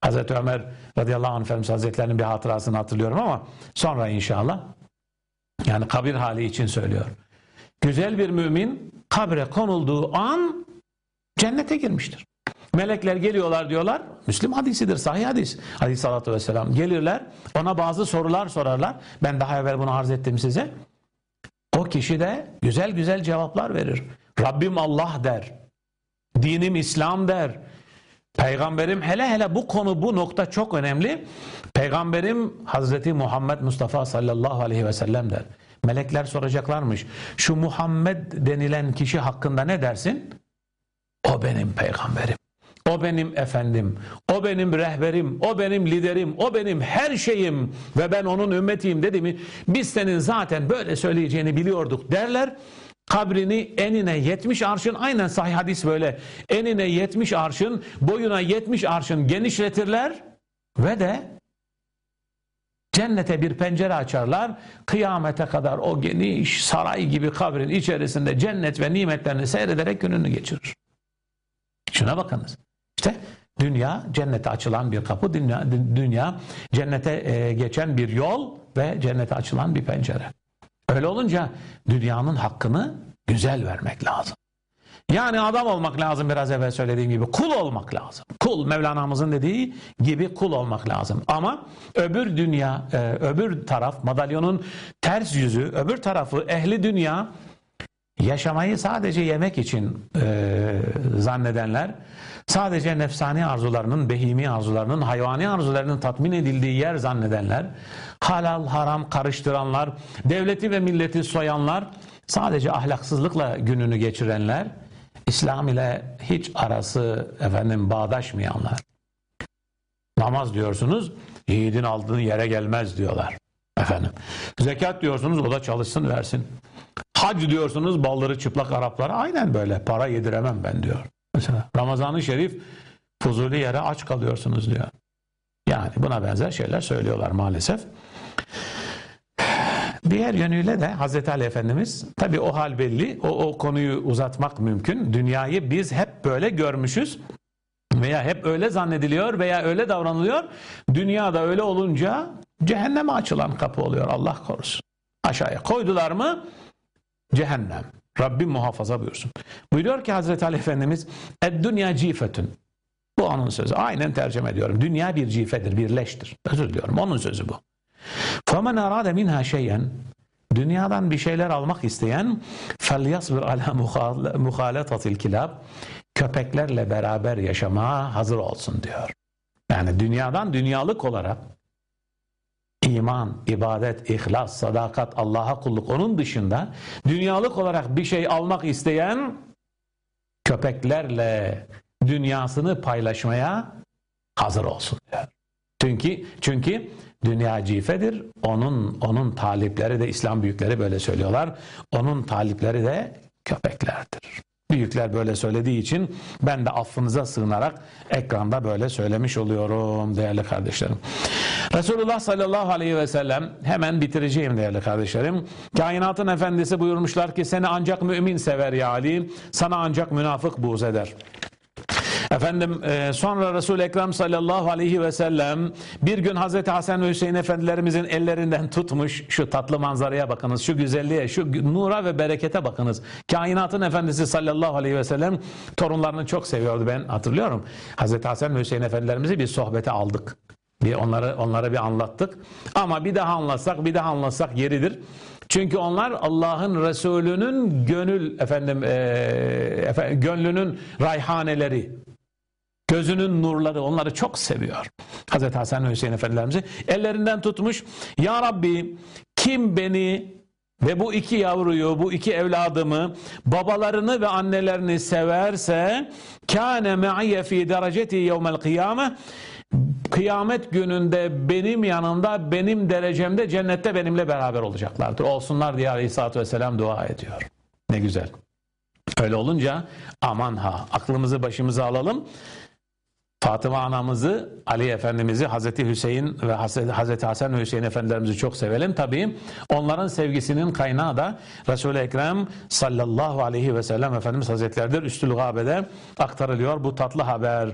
Hazreti Ömer radıyallahu anh Efendimiz Hazretlerinin bir hatırasını hatırlıyorum ama sonra inşallah yani kabir hali için söylüyor. Güzel bir mümin kabre konulduğu an cennete girmiştir. Melekler geliyorlar diyorlar. Müslim hadisidir, sahih hadis. Aleyhissalatü vesselam. Gelirler, ona bazı sorular sorarlar. Ben daha evvel bunu arz ettim size. O kişi de güzel güzel cevaplar verir. Rabbim Allah der. Dinim İslam der. Peygamberim hele hele bu konu bu nokta çok önemli. Peygamberim Hazreti Muhammed Mustafa sallallahu aleyhi ve sellem der. Melekler soracaklarmış. Şu Muhammed denilen kişi hakkında ne dersin? O benim peygamberim. O benim efendim, o benim rehberim, o benim liderim, o benim her şeyim ve ben onun ümmetiyim dedi mi? Biz senin zaten böyle söyleyeceğini biliyorduk derler. Kabrini enine 70 arşın aynen sahih hadis böyle enine 70 arşın boyuna 70 arşın genişletirler ve de cennete bir pencere açarlar kıyamete kadar o geniş saray gibi kabrin içerisinde cennet ve nimetlerini seyrederek gününü geçirir. Şuna bakınız. İşte dünya cennete açılan bir kapı, dünya, dünya cennete e, geçen bir yol ve cennete açılan bir pencere. Öyle olunca dünyanın hakkını güzel vermek lazım. Yani adam olmak lazım biraz evvel söylediğim gibi. Kul olmak lazım. Kul Mevlana'mızın dediği gibi kul olmak lazım. Ama öbür dünya, e, öbür taraf madalyonun ters yüzü, öbür tarafı ehli dünya yaşamayı sadece yemek için e, zannedenler, sadece nefsani arzularının, behimi arzularının, hayvani arzularının tatmin edildiği yer zannedenler, halal haram karıştıranlar, devleti ve milleti soyanlar, sadece ahlaksızlıkla gününü geçirenler, İslam ile hiç arası efendim bağdaşmayanlar. Namaz diyorsunuz, yiğidin aldığı yere gelmez diyorlar. Efendim. Zekat diyorsunuz o da çalışsın versin. Hac diyorsunuz balları çıplak Araplara aynen böyle para yediremem ben diyor. Mesela Ramazan-ı Şerif fuzuli yere aç kalıyorsunuz diyor. Yani buna benzer şeyler söylüyorlar maalesef. Diğer yönüyle de Hazreti Ali Efendimiz tabi o hal belli o, o konuyu uzatmak mümkün. Dünyayı biz hep böyle görmüşüz veya hep öyle zannediliyor veya öyle davranılıyor. Dünyada öyle olunca cehenneme açılan kapı oluyor Allah korusun. Aşağıya koydular mı cehennem. Rabbim muhafaza buyursun. Buyuruyor ki Hazreti Ali Efendimiz Ed dünya cifetün. Bu onun sözü. Aynen tercüme ediyorum. Dünya bir cifedir, bir leştir. Özür diliyorum. Onun sözü bu. فَمَنْ اَرَادَ مِنْهَا شَيْئًا Dünyadan bir şeyler almak isteyen فَلْيَصْبِرْ عَلَى مُخَالَطَةِ الْكِلَابِ Köpeklerle beraber yaşamaya hazır olsun diyor. Yani dünyadan dünyalık olarak iman, ibadet, ihlas, sadakat, Allah'a kulluk onun dışında dünyalık olarak bir şey almak isteyen köpeklerle dünyasını paylaşmaya hazır olsun. Çünkü çünkü dünya cifedir. Onun onun talipleri de İslam büyükleri böyle söylüyorlar. Onun talipleri de köpeklerdir. Büyükler böyle söylediği için ben de affınıza sığınarak ekranda böyle söylemiş oluyorum değerli kardeşlerim. Resulullah sallallahu aleyhi ve sellem hemen bitireceğim değerli kardeşlerim. Kainatın efendisi buyurmuşlar ki seni ancak mümin sever ya Ali, sana ancak münafık buğz eder. Efendim e, sonra Resul-i Ekrem sallallahu aleyhi ve sellem bir gün Hazreti Hasan ve Hüseyin efendilerimizin ellerinden tutmuş şu tatlı manzaraya bakınız, şu güzelliğe, şu nura ve berekete bakınız. Kainatın efendisi sallallahu aleyhi ve sellem torunlarını çok seviyordu ben hatırlıyorum. Hazreti Hasan ve Hüseyin efendilerimizi bir sohbete aldık. Bir onları onlara bir anlattık. Ama bir daha anlatsak, bir daha anlatsak yeridir. Çünkü onlar Allah'ın Resulü'nün gönül efendim, e, efendim gönlünün rayhaneleri. Gözünün nurları onları çok seviyor. Hazreti Hasan ve Hüseyin Efendilerimizi ellerinden tutmuş. Ya Rabbi kim beni ve bu iki yavruyu, bu iki evladımı, babalarını ve annelerini severse kâne me'iyye fî dereceti yevmel kıyame kıyamet gününde benim yanımda, benim derecemde cennette benimle beraber olacaklardır. Olsunlar diye Aleyhisselatü Vesselam dua ediyor. Ne güzel. Öyle olunca aman ha aklımızı başımıza alalım. Fatıma anamızı, Ali Efendimiz'i, Hazreti Hüseyin ve Hazreti Hasan ve Hüseyin Efendilerimizi çok sevelim. Tabii onların sevgisinin kaynağı da Resul-i Ekrem sallallahu aleyhi ve sellem Efendimiz Hazretleridir. Üstül Gabe'de aktarılıyor bu tatlı haber.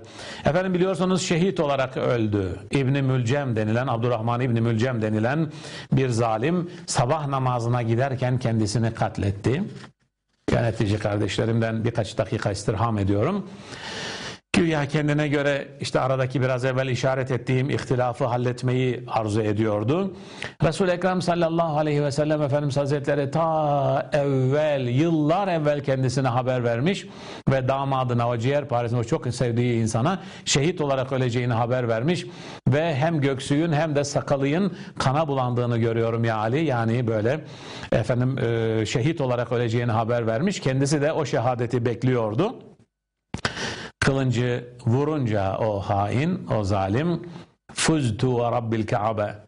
Efendim biliyorsunuz şehit olarak öldü. İbni Mülcem denilen, Abdurrahman İbni Mülcem denilen bir zalim sabah namazına giderken kendisini katletti. Yönetici kardeşlerimden birkaç dakika istirham ediyorum. Güya kendine göre işte aradaki biraz evvel işaret ettiğim ihtilafı halletmeyi arzu ediyordu. Resul-i Ekrem sallallahu aleyhi ve sellem Efendimiz Hazretleri ta evvel, yıllar evvel kendisine haber vermiş ve damadına o ciğer parisini o çok sevdiği insana şehit olarak öleceğini haber vermiş ve hem göksüyün hem de sakalıyın kana bulandığını görüyorum ya Ali. Yani böyle efendim şehit olarak öleceğini haber vermiş. Kendisi de o şehadeti bekliyordu kılıncı vurunca o hain, o zalim fuztu ve rabbil Kabe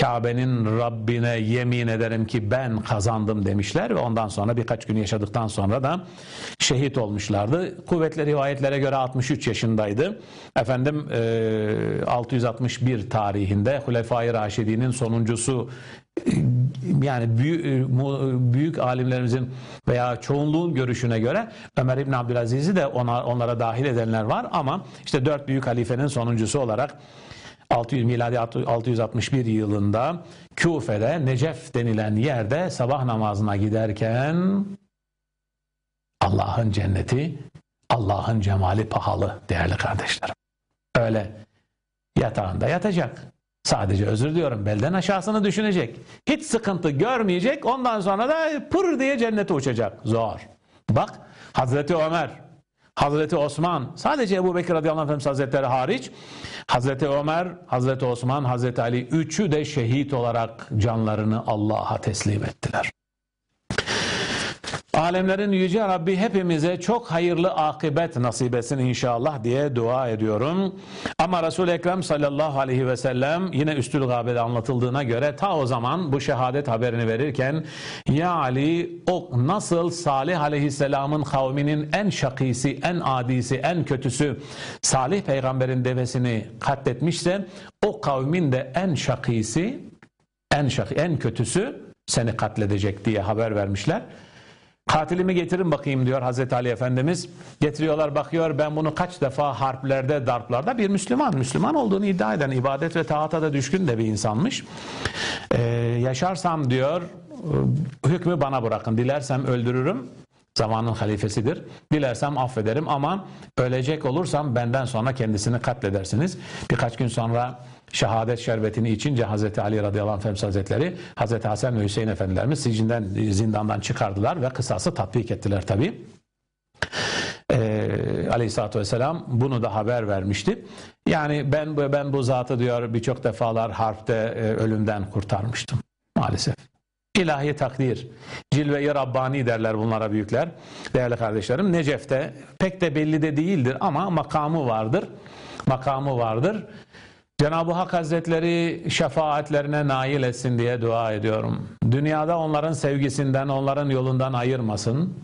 Kabe'nin Rabbine yemin ederim ki ben kazandım demişler ve ondan sonra birkaç gün yaşadıktan sonra da şehit olmuşlardı. Kuvvetli rivayetlere göre 63 yaşındaydı. Efendim 661 tarihinde Hulefai Raşidi'nin sonuncusu yani büyük, büyük alimlerimizin veya çoğunluğun görüşüne göre Ömer İbn Abdülaziz'i de ona, onlara dahil edenler var ama işte dört büyük halifenin sonuncusu olarak 600 miladi 661 yılında Küfe'de Necef denilen yerde sabah namazına giderken Allah'ın cenneti, Allah'ın cemali pahalı değerli kardeşlerim. Öyle yatağında yatacak. Sadece özür diliyorum belden aşağısını düşünecek. Hiç sıkıntı görmeyecek ondan sonra da pır diye cennete uçacak. Zor. Bak Hazreti Ömer, Hazreti Osman sadece Ebu Bekir radıyallahu anh Efendimiz Hazretleri hariç Hazreti Ömer, Hazreti Osman, Hazreti Ali üçü de şehit olarak canlarını Allah'a teslim ettiler. Alemlerin Yüce Rabbi hepimize çok hayırlı akıbet nasip etsin inşallah diye dua ediyorum. Ama Resul-i Ekrem sallallahu aleyhi ve sellem yine Üstül Gabe'de anlatıldığına göre ta o zaman bu şehadet haberini verirken ya Ali o nasıl Salih aleyhisselamın kavminin en şakisi, en adisi, en kötüsü Salih peygamberin devesini katletmişse o kavmin de en şakisi, en şak en kötüsü seni katledecek diye haber vermişler. Katilimi getirin bakayım diyor Hazreti Ali Efendimiz. Getiriyorlar bakıyor ben bunu kaç defa harplerde darplarda bir Müslüman. Müslüman olduğunu iddia eden ibadet ve taata da düşkün de bir insanmış. Ee, yaşarsam diyor hükmü bana bırakın. Dilersem öldürürüm. Zamanın halifesidir. Dilersem affederim ama ölecek olursam benden sonra kendisini katledersiniz. Birkaç gün sonra şehadet şerbetini içince Hazreti Ali radıyallahu anh Hazretleri Hazreti Hasan ve Hüseyin Efendilerimiz sicinden, zindandan çıkardılar ve kısası tatbik ettiler tabi. Ee, Aleyhisselatü Vesselam bunu da haber vermişti. Yani ben ben bu zatı diyor birçok defalar harpte e, ölümden kurtarmıştım maalesef. İlahi takdir, cilve-i Rabbani derler bunlara büyükler. Değerli kardeşlerim, Necef'te pek de belli de değildir ama makamı vardır. Makamı vardır. Cenab-ı Hak Hazretleri şefaatlerine nail etsin diye dua ediyorum. Dünyada onların sevgisinden, onların yolundan ayırmasın.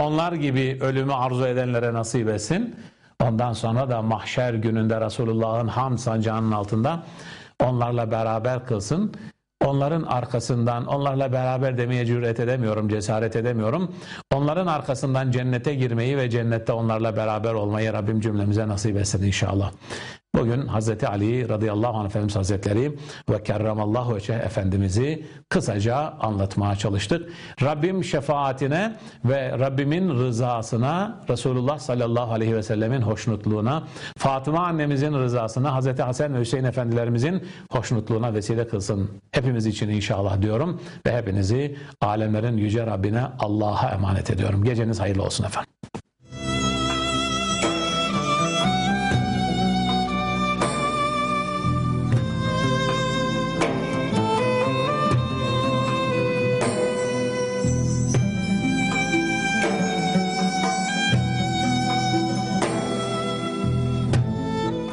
Onlar gibi ölümü arzu edenlere nasip etsin. Ondan sonra da mahşer gününde Resulullah'ın ham sancağının altında onlarla beraber kılsın. Onların arkasından, onlarla beraber demeye cüret edemiyorum, cesaret edemiyorum. Onların arkasından cennete girmeyi ve cennette onlarla beraber olmayı Rabbim cümlemize nasip etsin inşallah. Bugün Hazreti Ali radıyallahu anh Efendimiz Hazretleri ve kerramallahu veçeh Efendimiz'i kısaca anlatmaya çalıştık. Rabbim şefaatine ve Rabbimin rızasına, Resulullah sallallahu aleyhi ve sellemin hoşnutluğuna, Fatıma annemizin rızasına, Hazreti Hasan ve Hüseyin efendilerimizin hoşnutluğuna vesile kılsın. Hepimiz için inşallah diyorum ve hepinizi alemlerin yüce Rabbine Allah'a emanet ediyorum. Geceniz hayırlı olsun efendim.